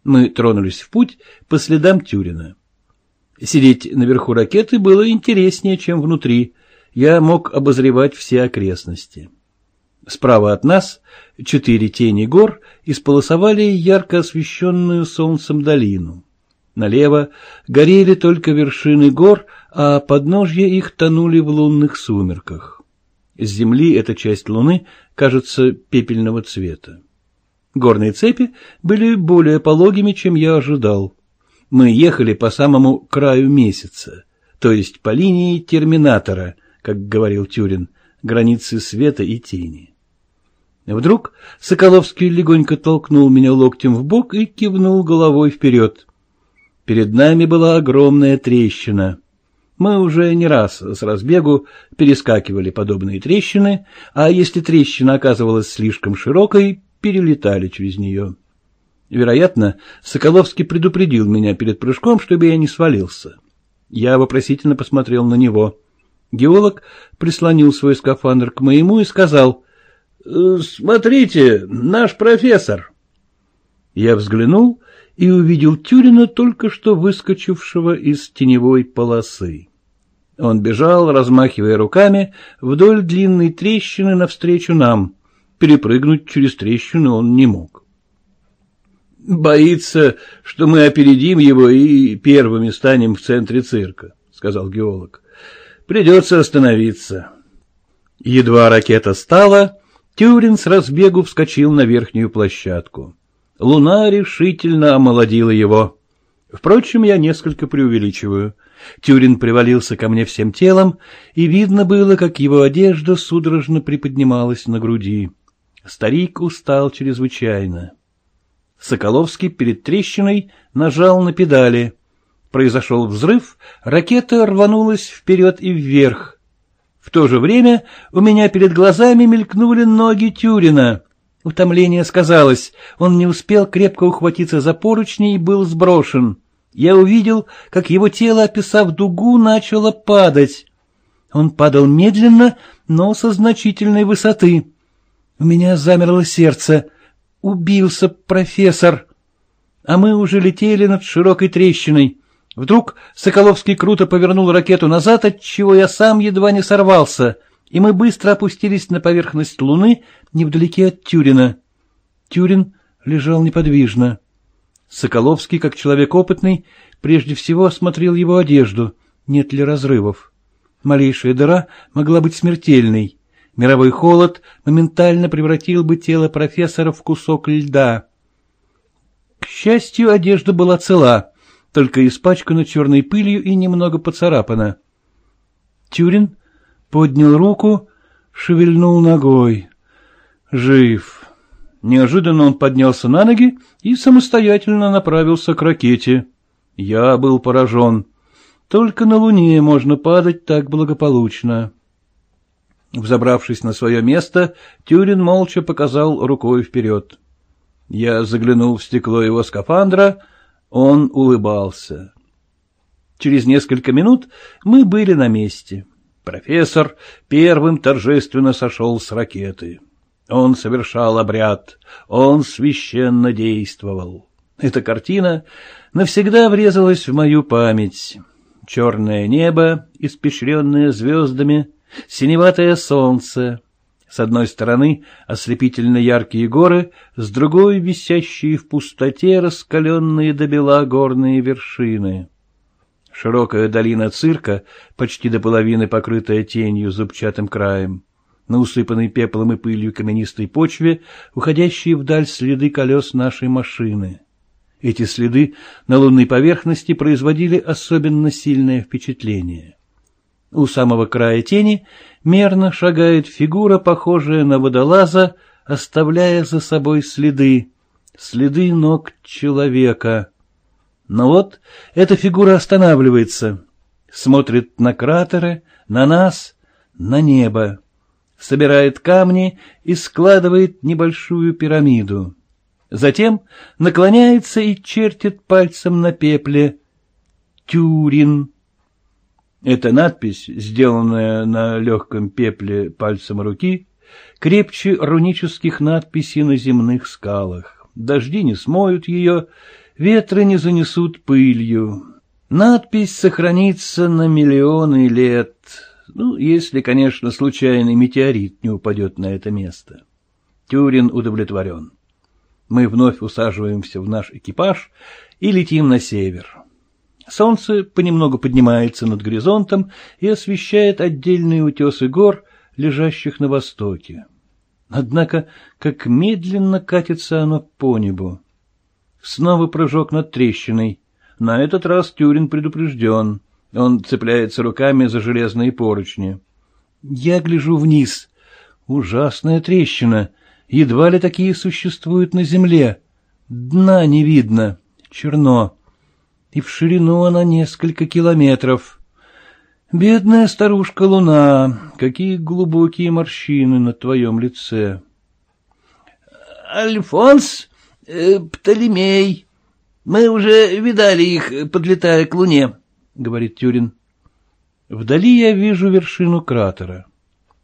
Мы тронулись в путь по следам Тюрина. Сидеть наверху ракеты было интереснее, чем внутри. Я мог обозревать все окрестности. Справа от нас четыре тени гор исполосовали ярко освещенную солнцем долину. Налево горели только вершины гор, а подножья их тонули в лунных сумерках. С земли эта часть луны кажется пепельного цвета. Горные цепи были более пологими, чем я ожидал. Мы ехали по самому краю месяца, то есть по линии терминатора, как говорил Тюрин, границы света и тени. Вдруг Соколовский легонько толкнул меня локтем в бок и кивнул головой вперед. Перед нами была огромная трещина. Мы уже не раз с разбегу перескакивали подобные трещины, а если трещина оказывалась слишком широкой, перелетали через нее. Вероятно, Соколовский предупредил меня перед прыжком, чтобы я не свалился. Я вопросительно посмотрел на него. Геолог прислонил свой скафандр к моему и сказал, «Э, «Смотрите, наш профессор». Я взглянул и увидел Тюрина, только что выскочившего из теневой полосы. Он бежал, размахивая руками, вдоль длинной трещины навстречу нам. Перепрыгнуть через трещину он не мог. «Боится, что мы опередим его и первыми станем в центре цирка», — сказал геолог. «Придется остановиться». Едва ракета стала, Тюрин с разбегу вскочил на верхнюю площадку. Луна решительно омолодила его. Впрочем, я несколько преувеличиваю. Тюрин привалился ко мне всем телом, и видно было, как его одежда судорожно приподнималась на груди. Старик устал чрезвычайно. Соколовский перед трещиной нажал на педали. Произошел взрыв, ракета рванулась вперед и вверх. В то же время у меня перед глазами мелькнули ноги Тюрина. Утомление сказалось, он не успел крепко ухватиться за поручни и был сброшен. Я увидел, как его тело, описав дугу, начало падать. Он падал медленно, но со значительной высоты. У меня замерло сердце. Убился профессор. А мы уже летели над широкой трещиной. Вдруг Соколовский круто повернул ракету назад, от чего я сам едва не сорвался и мы быстро опустились на поверхность луны невдалеке от Тюрина. Тюрин лежал неподвижно. Соколовский, как человек опытный, прежде всего осмотрел его одежду, нет ли разрывов. Малейшая дыра могла быть смертельной. Мировой холод моментально превратил бы тело профессора в кусок льда. К счастью, одежда была цела, только испачкана черной пылью и немного поцарапана. Тюрин поднял руку, шевельнул ногой. Жив. Неожиданно он поднялся на ноги и самостоятельно направился к ракете. Я был поражен. Только на Луне можно падать так благополучно. Взобравшись на свое место, Тюрин молча показал рукой вперед. Я заглянул в стекло его скафандра, он улыбался. Через несколько минут мы были на месте. Профессор первым торжественно сошел с ракеты. Он совершал обряд, он священно действовал. Эта картина навсегда врезалась в мою память. Черное небо, испещренное звездами, синеватое солнце. С одной стороны ослепительно яркие горы, с другой — висящие в пустоте раскаленные до бела горные вершины. Широкая долина цирка, почти до половины покрытая тенью зубчатым краем. На усыпанной пеплом и пылью каменистой почве уходящие вдаль следы колес нашей машины. Эти следы на лунной поверхности производили особенно сильное впечатление. У самого края тени мерно шагает фигура, похожая на водолаза, оставляя за собой следы, следы ног человека. Но вот эта фигура останавливается, смотрит на кратеры, на нас, на небо, собирает камни и складывает небольшую пирамиду. Затем наклоняется и чертит пальцем на пепле «Тюрин». Эта надпись, сделанная на легком пепле пальцем руки, крепче рунических надписей на земных скалах. Дожди не смоют ее, ветры не занесут пылью. Надпись сохранится на миллионы лет, ну, если, конечно, случайный метеорит не упадет на это место. Тюрин удовлетворен. Мы вновь усаживаемся в наш экипаж и летим на север. Солнце понемногу поднимается над горизонтом и освещает отдельные утесы гор, лежащих на востоке. Однако, как медленно катится оно по небу. Снова прыжок над трещиной. На этот раз Тюрин предупрежден. Он цепляется руками за железные поручни. Я гляжу вниз. Ужасная трещина. Едва ли такие существуют на земле. Дна не видно. Черно. И в ширину она несколько километров. Бедная старушка Луна, какие глубокие морщины на твоем лице. Альфонс, э, Птолемей, мы уже видали их, подлетая к Луне, — говорит Тюрин. Вдали я вижу вершину кратера.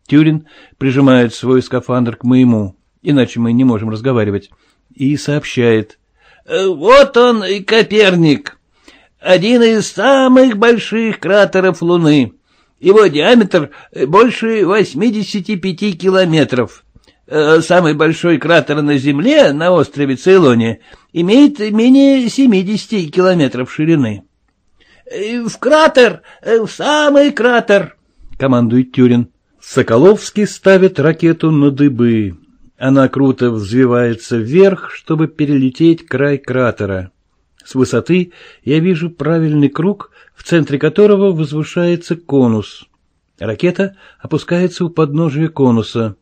Тюрин прижимает свой скафандр к моему, иначе мы не можем разговаривать, и сообщает. «Э, — Вот он и Коперник один из самых больших кратеров Луны. Его диаметр больше 85 километров. Э, самый большой кратер на Земле, на острове Цейлоне, имеет менее 70 километров ширины. Э, — В кратер! Э, в самый кратер! — командует Тюрин. Соколовский ставит ракету на дыбы. Она круто взвивается вверх, чтобы перелететь край кратера. С высоты я вижу правильный круг, в центре которого возвышается конус. Ракета опускается у подножия конуса.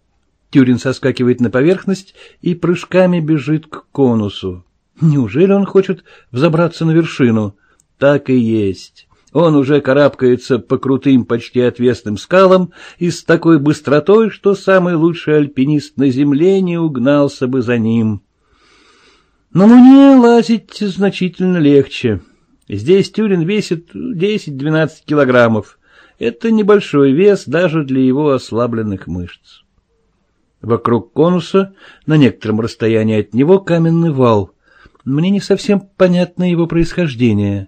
Тюрин соскакивает на поверхность и прыжками бежит к конусу. Неужели он хочет взобраться на вершину? Так и есть. Он уже карабкается по крутым, почти отвесным скалам и с такой быстротой, что самый лучший альпинист на земле не угнался бы за ним. На Луне лазить значительно легче. Здесь тюрин весит 10-12 килограммов. Это небольшой вес даже для его ослабленных мышц. Вокруг конуса, на некотором расстоянии от него, каменный вал. Мне не совсем понятно его происхождение.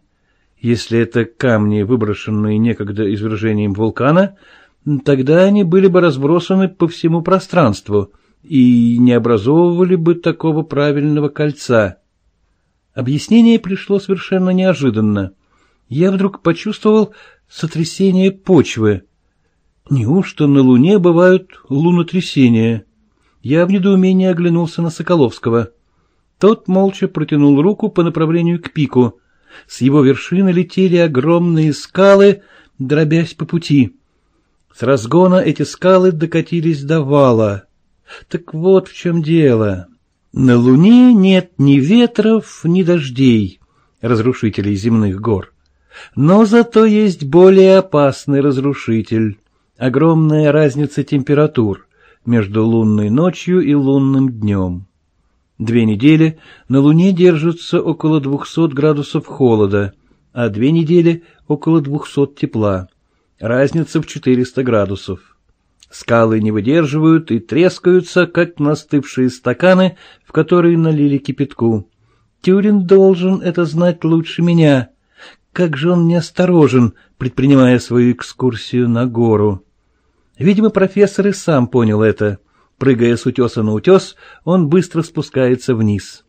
Если это камни, выброшенные некогда извержением вулкана, тогда они были бы разбросаны по всему пространству — и не образовывали бы такого правильного кольца. Объяснение пришло совершенно неожиданно. Я вдруг почувствовал сотрясение почвы. Неужто на Луне бывают лунотрясения? Я в недоумении оглянулся на Соколовского. Тот молча протянул руку по направлению к пику. С его вершины летели огромные скалы, дробясь по пути. С разгона эти скалы докатились до вала. Так вот в чем дело. На Луне нет ни ветров, ни дождей, разрушителей земных гор. Но зато есть более опасный разрушитель. Огромная разница температур между лунной ночью и лунным днем. Две недели на Луне держится около 200 градусов холода, а две недели около 200 тепла. Разница в 400 градусов. Скалы не выдерживают и трескаются, как настывшие стаканы, в которые налили кипятку. Тюрин должен это знать лучше меня. Как же он неосторожен, предпринимая свою экскурсию на гору. Видимо, профессор и сам понял это. Прыгая с утеса на утес, он быстро спускается вниз.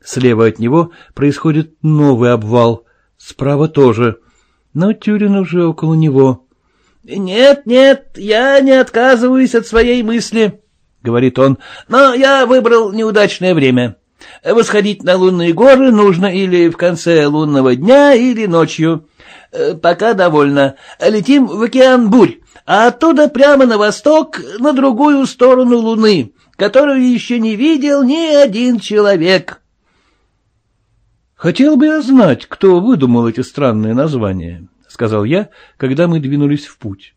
Слева от него происходит новый обвал, справа тоже, но Тюрин уже около него. «Нет, нет, я не отказываюсь от своей мысли», — говорит он, — «но я выбрал неудачное время. Восходить на лунные горы нужно или в конце лунного дня, или ночью. Э, пока довольно. Летим в океан бурь, а оттуда прямо на восток, на другую сторону Луны, которую еще не видел ни один человек. Хотел бы я знать, кто выдумал эти странные названия, — сказал я, когда мы двинулись в путь.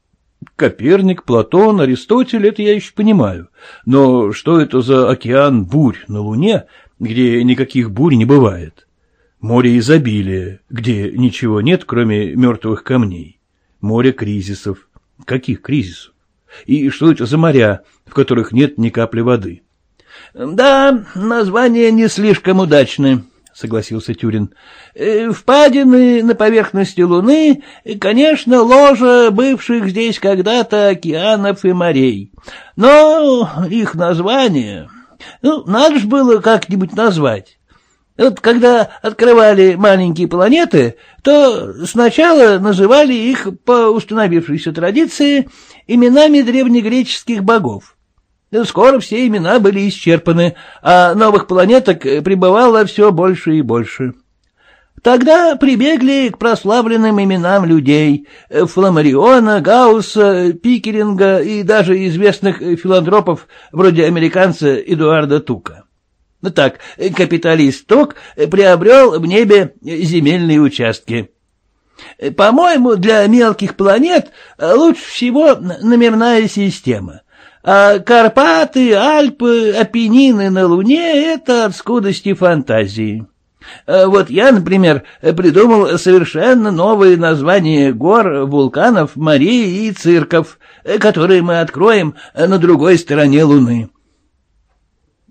Коперник, Платон, Аристотель — это я еще понимаю. Но что это за океан бурь на Луне, где никаких бурь не бывает? Море изобилия, где ничего нет, кроме мертвых камней. Море кризисов. Каких кризисов? И что это за моря, в которых нет ни капли воды? — Да, название не слишком удачное, — согласился Тюрин. «Э, — Впадины на поверхности Луны, конечно, ложа бывших здесь когда-то океанов и морей. Но их название... Ну, надо же было как-нибудь назвать. Вот когда открывали маленькие планеты, то сначала называли их по установившейся традиции именами древнегреческих богов. Скоро все имена были исчерпаны, а новых планеток прибывало все больше и больше. Тогда прибегли к прославленным именам людей — Фламариона, Гаусса, Пикеринга и даже известных филантропов вроде американца Эдуарда Тука. Ну так, капиталист Тук приобрел в небе земельные участки. По-моему, для мелких планет лучше всего номерная система — а Карпаты, Альпы, Апеннины на Луне — это от скудости фантазии. А вот я, например, придумал совершенно новые названия гор, вулканов, морей и цирков, которые мы откроем на другой стороне Луны.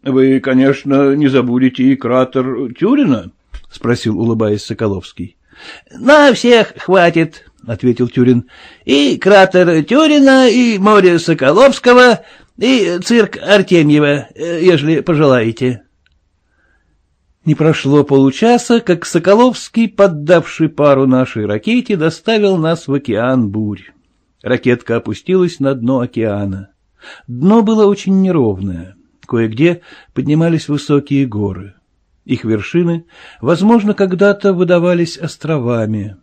— Вы, конечно, не забудете и кратер Тюрина? — спросил, улыбаясь Соколовский. — На всех хватит, — ответил Тюрин. — И кратер Тюрина, и море Соколовского, и цирк Артемьева, э, ежели пожелаете. Не прошло получаса, как Соколовский, поддавший пару нашей ракете, доставил нас в океан бурь. Ракетка опустилась на дно океана. Дно было очень неровное. Кое-где поднимались высокие горы. Их вершины, возможно, когда-то выдавались островами.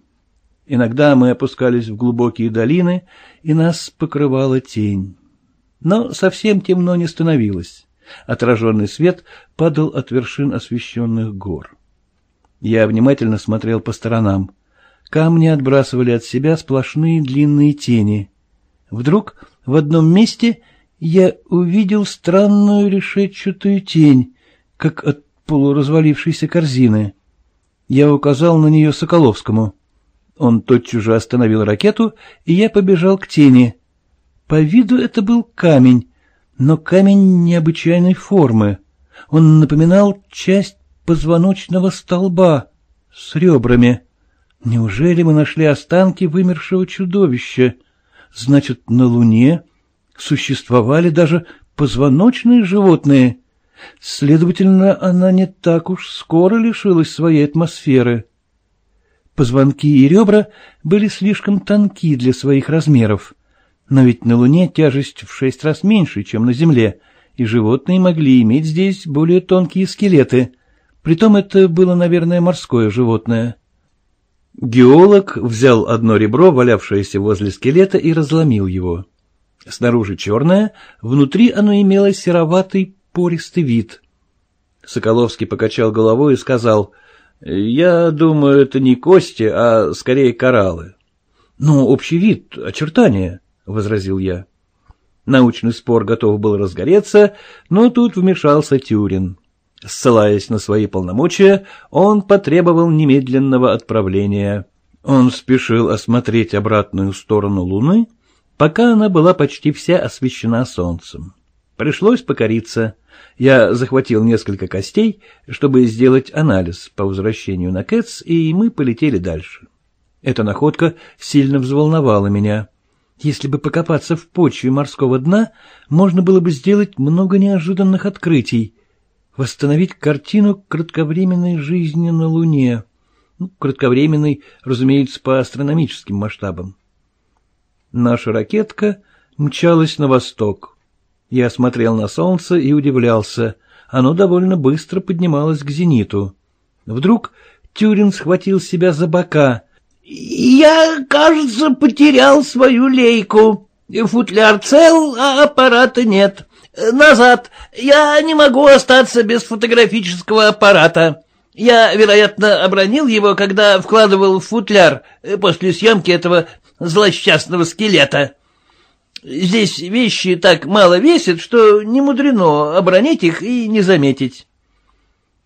Иногда мы опускались в глубокие долины, и нас покрывала тень. Но совсем темно не становилось. Отраженный свет падал от вершин освещенных гор. Я внимательно смотрел по сторонам. Камни отбрасывали от себя сплошные длинные тени. Вдруг в одном месте я увидел странную решетчатую тень, как от полуразвалившейся корзины. Я указал на нее Соколовскому. Он тотчас же остановил ракету, и я побежал к тени. По виду это был камень, но камень необычайной формы. Он напоминал часть позвоночного столба с ребрами. Неужели мы нашли останки вымершего чудовища? Значит, на Луне существовали даже позвоночные животные. Следовательно, она не так уж скоро лишилась своей атмосферы. Позвонки и ребра были слишком тонки для своих размеров. Но ведь на Луне тяжесть в шесть раз меньше, чем на Земле, и животные могли иметь здесь более тонкие скелеты. Притом это было, наверное, морское животное. Геолог взял одно ребро, валявшееся возле скелета, и разломил его. Снаружи черное, внутри оно имело сероватый пористый вид. Соколовский покачал головой и сказал — я думаю, это не кости, а скорее кораллы. Ну, общий вид, очертания, — возразил я. Научный спор готов был разгореться, но тут вмешался Тюрин. Ссылаясь на свои полномочия, он потребовал немедленного отправления. Он спешил осмотреть обратную сторону Луны, пока она была почти вся освещена солнцем. Пришлось покориться — я захватил несколько костей, чтобы сделать анализ по возвращению на Кэтс, и мы полетели дальше. Эта находка сильно взволновала меня. Если бы покопаться в почве морского дна, можно было бы сделать много неожиданных открытий, восстановить картину кратковременной жизни на Луне. Ну, кратковременной, разумеется, по астрономическим масштабам. Наша ракетка мчалась на восток. Я смотрел на солнце и удивлялся. оно довольно быстро поднималось к зениту. Вдруг Тюрин схватил себя за бока. — Я, кажется, потерял свою лейку. Футляр цел, а аппарата нет. Назад. Я не могу остаться без фотографического аппарата. Я, вероятно, обронил его, когда вкладывал в футляр после съемки этого злосчастного скелета. Здесь вещи так мало весят, что не мудрено обронить их и не заметить.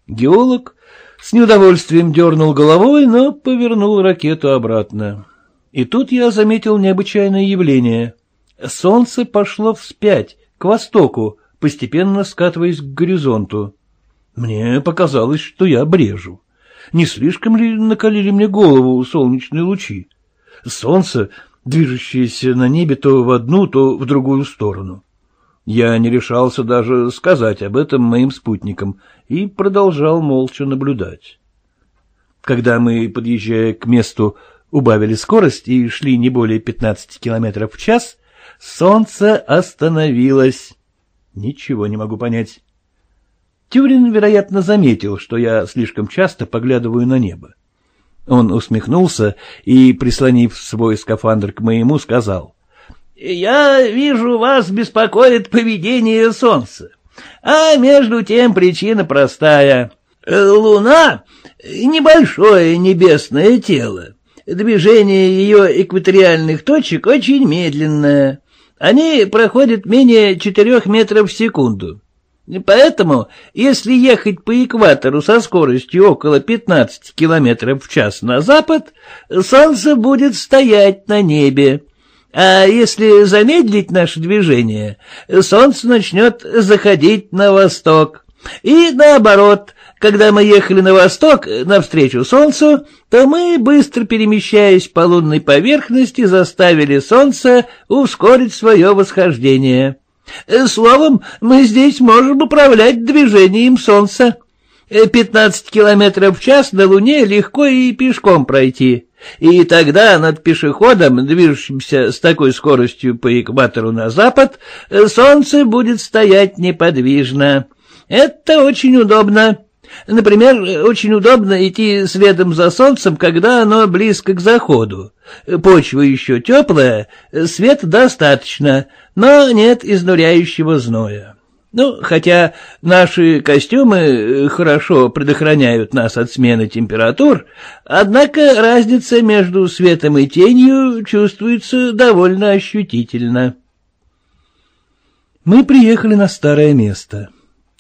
Геолог с неудовольствием дернул головой, но повернул ракету обратно. И тут я заметил необычайное явление. Солнце пошло вспять, к востоку, постепенно скатываясь к горизонту. Мне показалось, что я брежу. Не слишком ли накалили мне голову солнечные лучи? Солнце, движущееся на небе то в одну, то в другую сторону. Я не решался даже сказать об этом моим спутникам и продолжал молча наблюдать. Когда мы, подъезжая к месту, убавили скорость и шли не более 15 километров в час, солнце остановилось. Ничего не могу понять. Тюрин, вероятно, заметил, что я слишком часто поглядываю на небо. Он усмехнулся и, прислонив свой скафандр к моему, сказал. — Я вижу, вас беспокоит поведение солнца. А между тем причина простая. Луна — небольшое небесное тело. Движение ее экваториальных точек очень медленное. Они проходят менее четырех метров в секунду. Поэтому, если ехать по экватору со скоростью около 15 километров в час на запад, солнце будет стоять на небе. А если замедлить наше движение, солнце начнет заходить на восток. И наоборот, когда мы ехали на восток, навстречу солнцу, то мы, быстро перемещаясь по лунной поверхности, заставили солнце ускорить свое восхождение. Словом, мы здесь можем управлять движением солнца. Пятнадцать километров в час на Луне легко и пешком пройти. И тогда над пешеходом, движущимся с такой скоростью по экватору на запад, солнце будет стоять неподвижно. Это очень удобно. Например, очень удобно идти следом за солнцем, когда оно близко к заходу. Почва еще теплая, света достаточно, но нет изнуряющего зноя. Ну, хотя наши костюмы хорошо предохраняют нас от смены температур, однако разница между светом и тенью чувствуется довольно ощутительно. Мы приехали на старое место.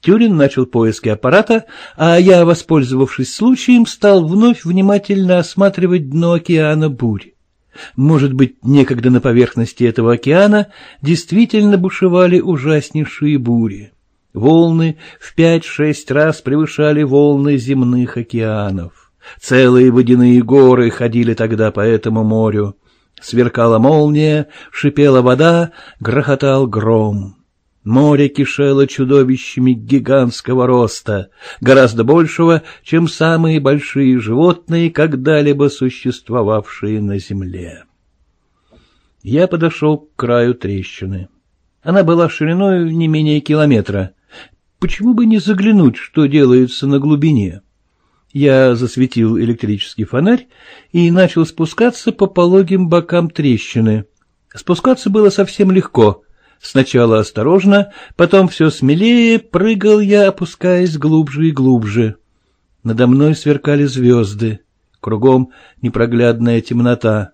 Тюрин начал поиски аппарата, а я, воспользовавшись случаем, стал вновь внимательно осматривать дно океана бурь. Может быть, некогда на поверхности этого океана действительно бушевали ужаснейшие бури. Волны в пять-шесть раз превышали волны земных океанов. Целые водяные горы ходили тогда по этому морю. Сверкала молния, шипела вода, грохотал гром. Море кишело чудовищами гигантского роста, гораздо большего, чем самые большие животные, когда-либо существовавшие на земле. Я подошел к краю трещины. Она была шириной не менее километра. Почему бы не заглянуть, что делается на глубине? Я засветил электрический фонарь и начал спускаться по пологим бокам трещины. Спускаться было совсем легко — Сначала осторожно, потом все смелее прыгал я, опускаясь глубже и глубже. Надо мной сверкали звезды, кругом непроглядная темнота.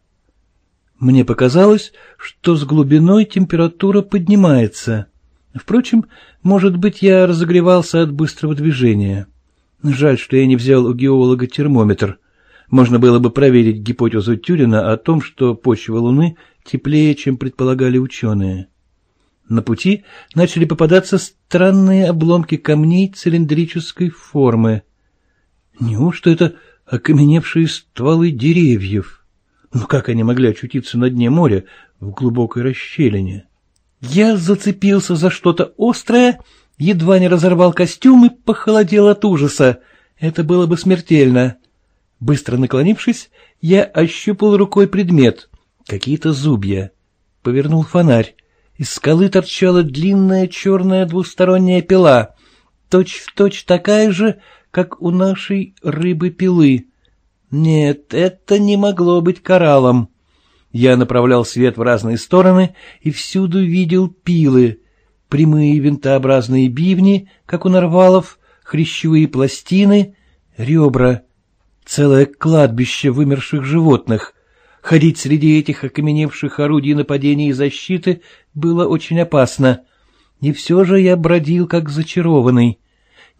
Мне показалось, что с глубиной температура поднимается. Впрочем, может быть, я разогревался от быстрого движения. Жаль, что я не взял у геолога термометр. Можно было бы проверить гипотезу Тюрина о том, что почва Луны теплее, чем предполагали ученые. На пути начали попадаться странные обломки камней цилиндрической формы. Неужто это окаменевшие стволы деревьев? Но ну как они могли очутиться на дне моря в глубокой расщелине? Я зацепился за что-то острое, едва не разорвал костюм и похолодел от ужаса. Это было бы смертельно. Быстро наклонившись, я ощупал рукой предмет. Какие-то зубья. Повернул фонарь. Из скалы торчала длинная черная двусторонняя пила. точь-в-точь точь такая же, как у нашей рыбы-пилы. Нет, это не могло быть кораллом. Я направлял свет в разные стороны и всюду видел пилы, прямые винтообразные бивни, как у нарвалов, хрящевые пластины, ребра, целое кладбище вымерших животных. Ходить среди этих окаменевших орудий нападения и защиты было очень опасно. И все же я бродил как зачарованный.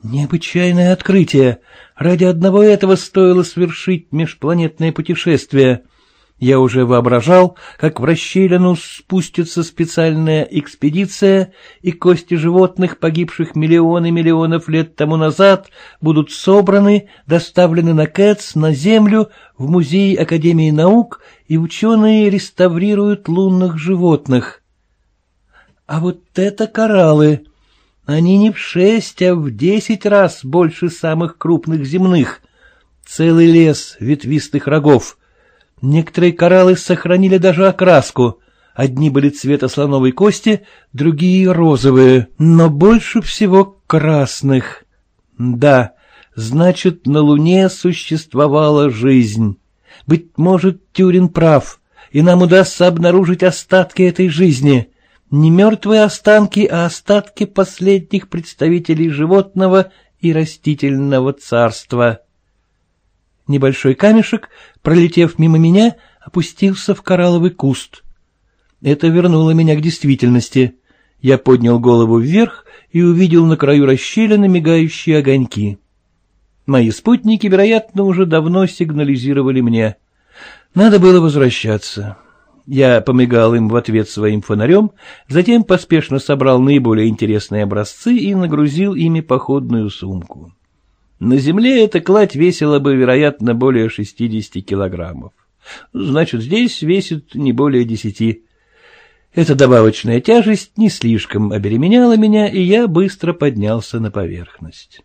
Необычайное открытие. Ради одного этого стоило совершить межпланетное путешествие — я уже воображал, как в расщелину спустится специальная экспедиция, и кости животных, погибших миллионы миллионов лет тому назад, будут собраны, доставлены на Кэтс, на Землю, в Музей Академии наук, и ученые реставрируют лунных животных. А вот это кораллы. Они не в шесть, а в десять раз больше самых крупных земных. Целый лес ветвистых рогов — Некоторые кораллы сохранили даже окраску. Одни были цвета слоновой кости, другие — розовые, но больше всего красных. Да, значит, на Луне существовала жизнь. Быть может, Тюрин прав, и нам удастся обнаружить остатки этой жизни. Не мертвые останки, а остатки последних представителей животного и растительного царства. Небольшой камешек, пролетев мимо меня, опустился в коралловый куст. Это вернуло меня к действительности. Я поднял голову вверх и увидел на краю расщелины мигающие огоньки. Мои спутники, вероятно, уже давно сигнализировали мне. Надо было возвращаться. Я помигал им в ответ своим фонарем, затем поспешно собрал наиболее интересные образцы и нагрузил ими походную сумку. На земле эта кладь весила бы, вероятно, более 60 килограммов. Значит, здесь весит не более десяти. Эта добавочная тяжесть не слишком обеременяла меня, и я быстро поднялся на поверхность.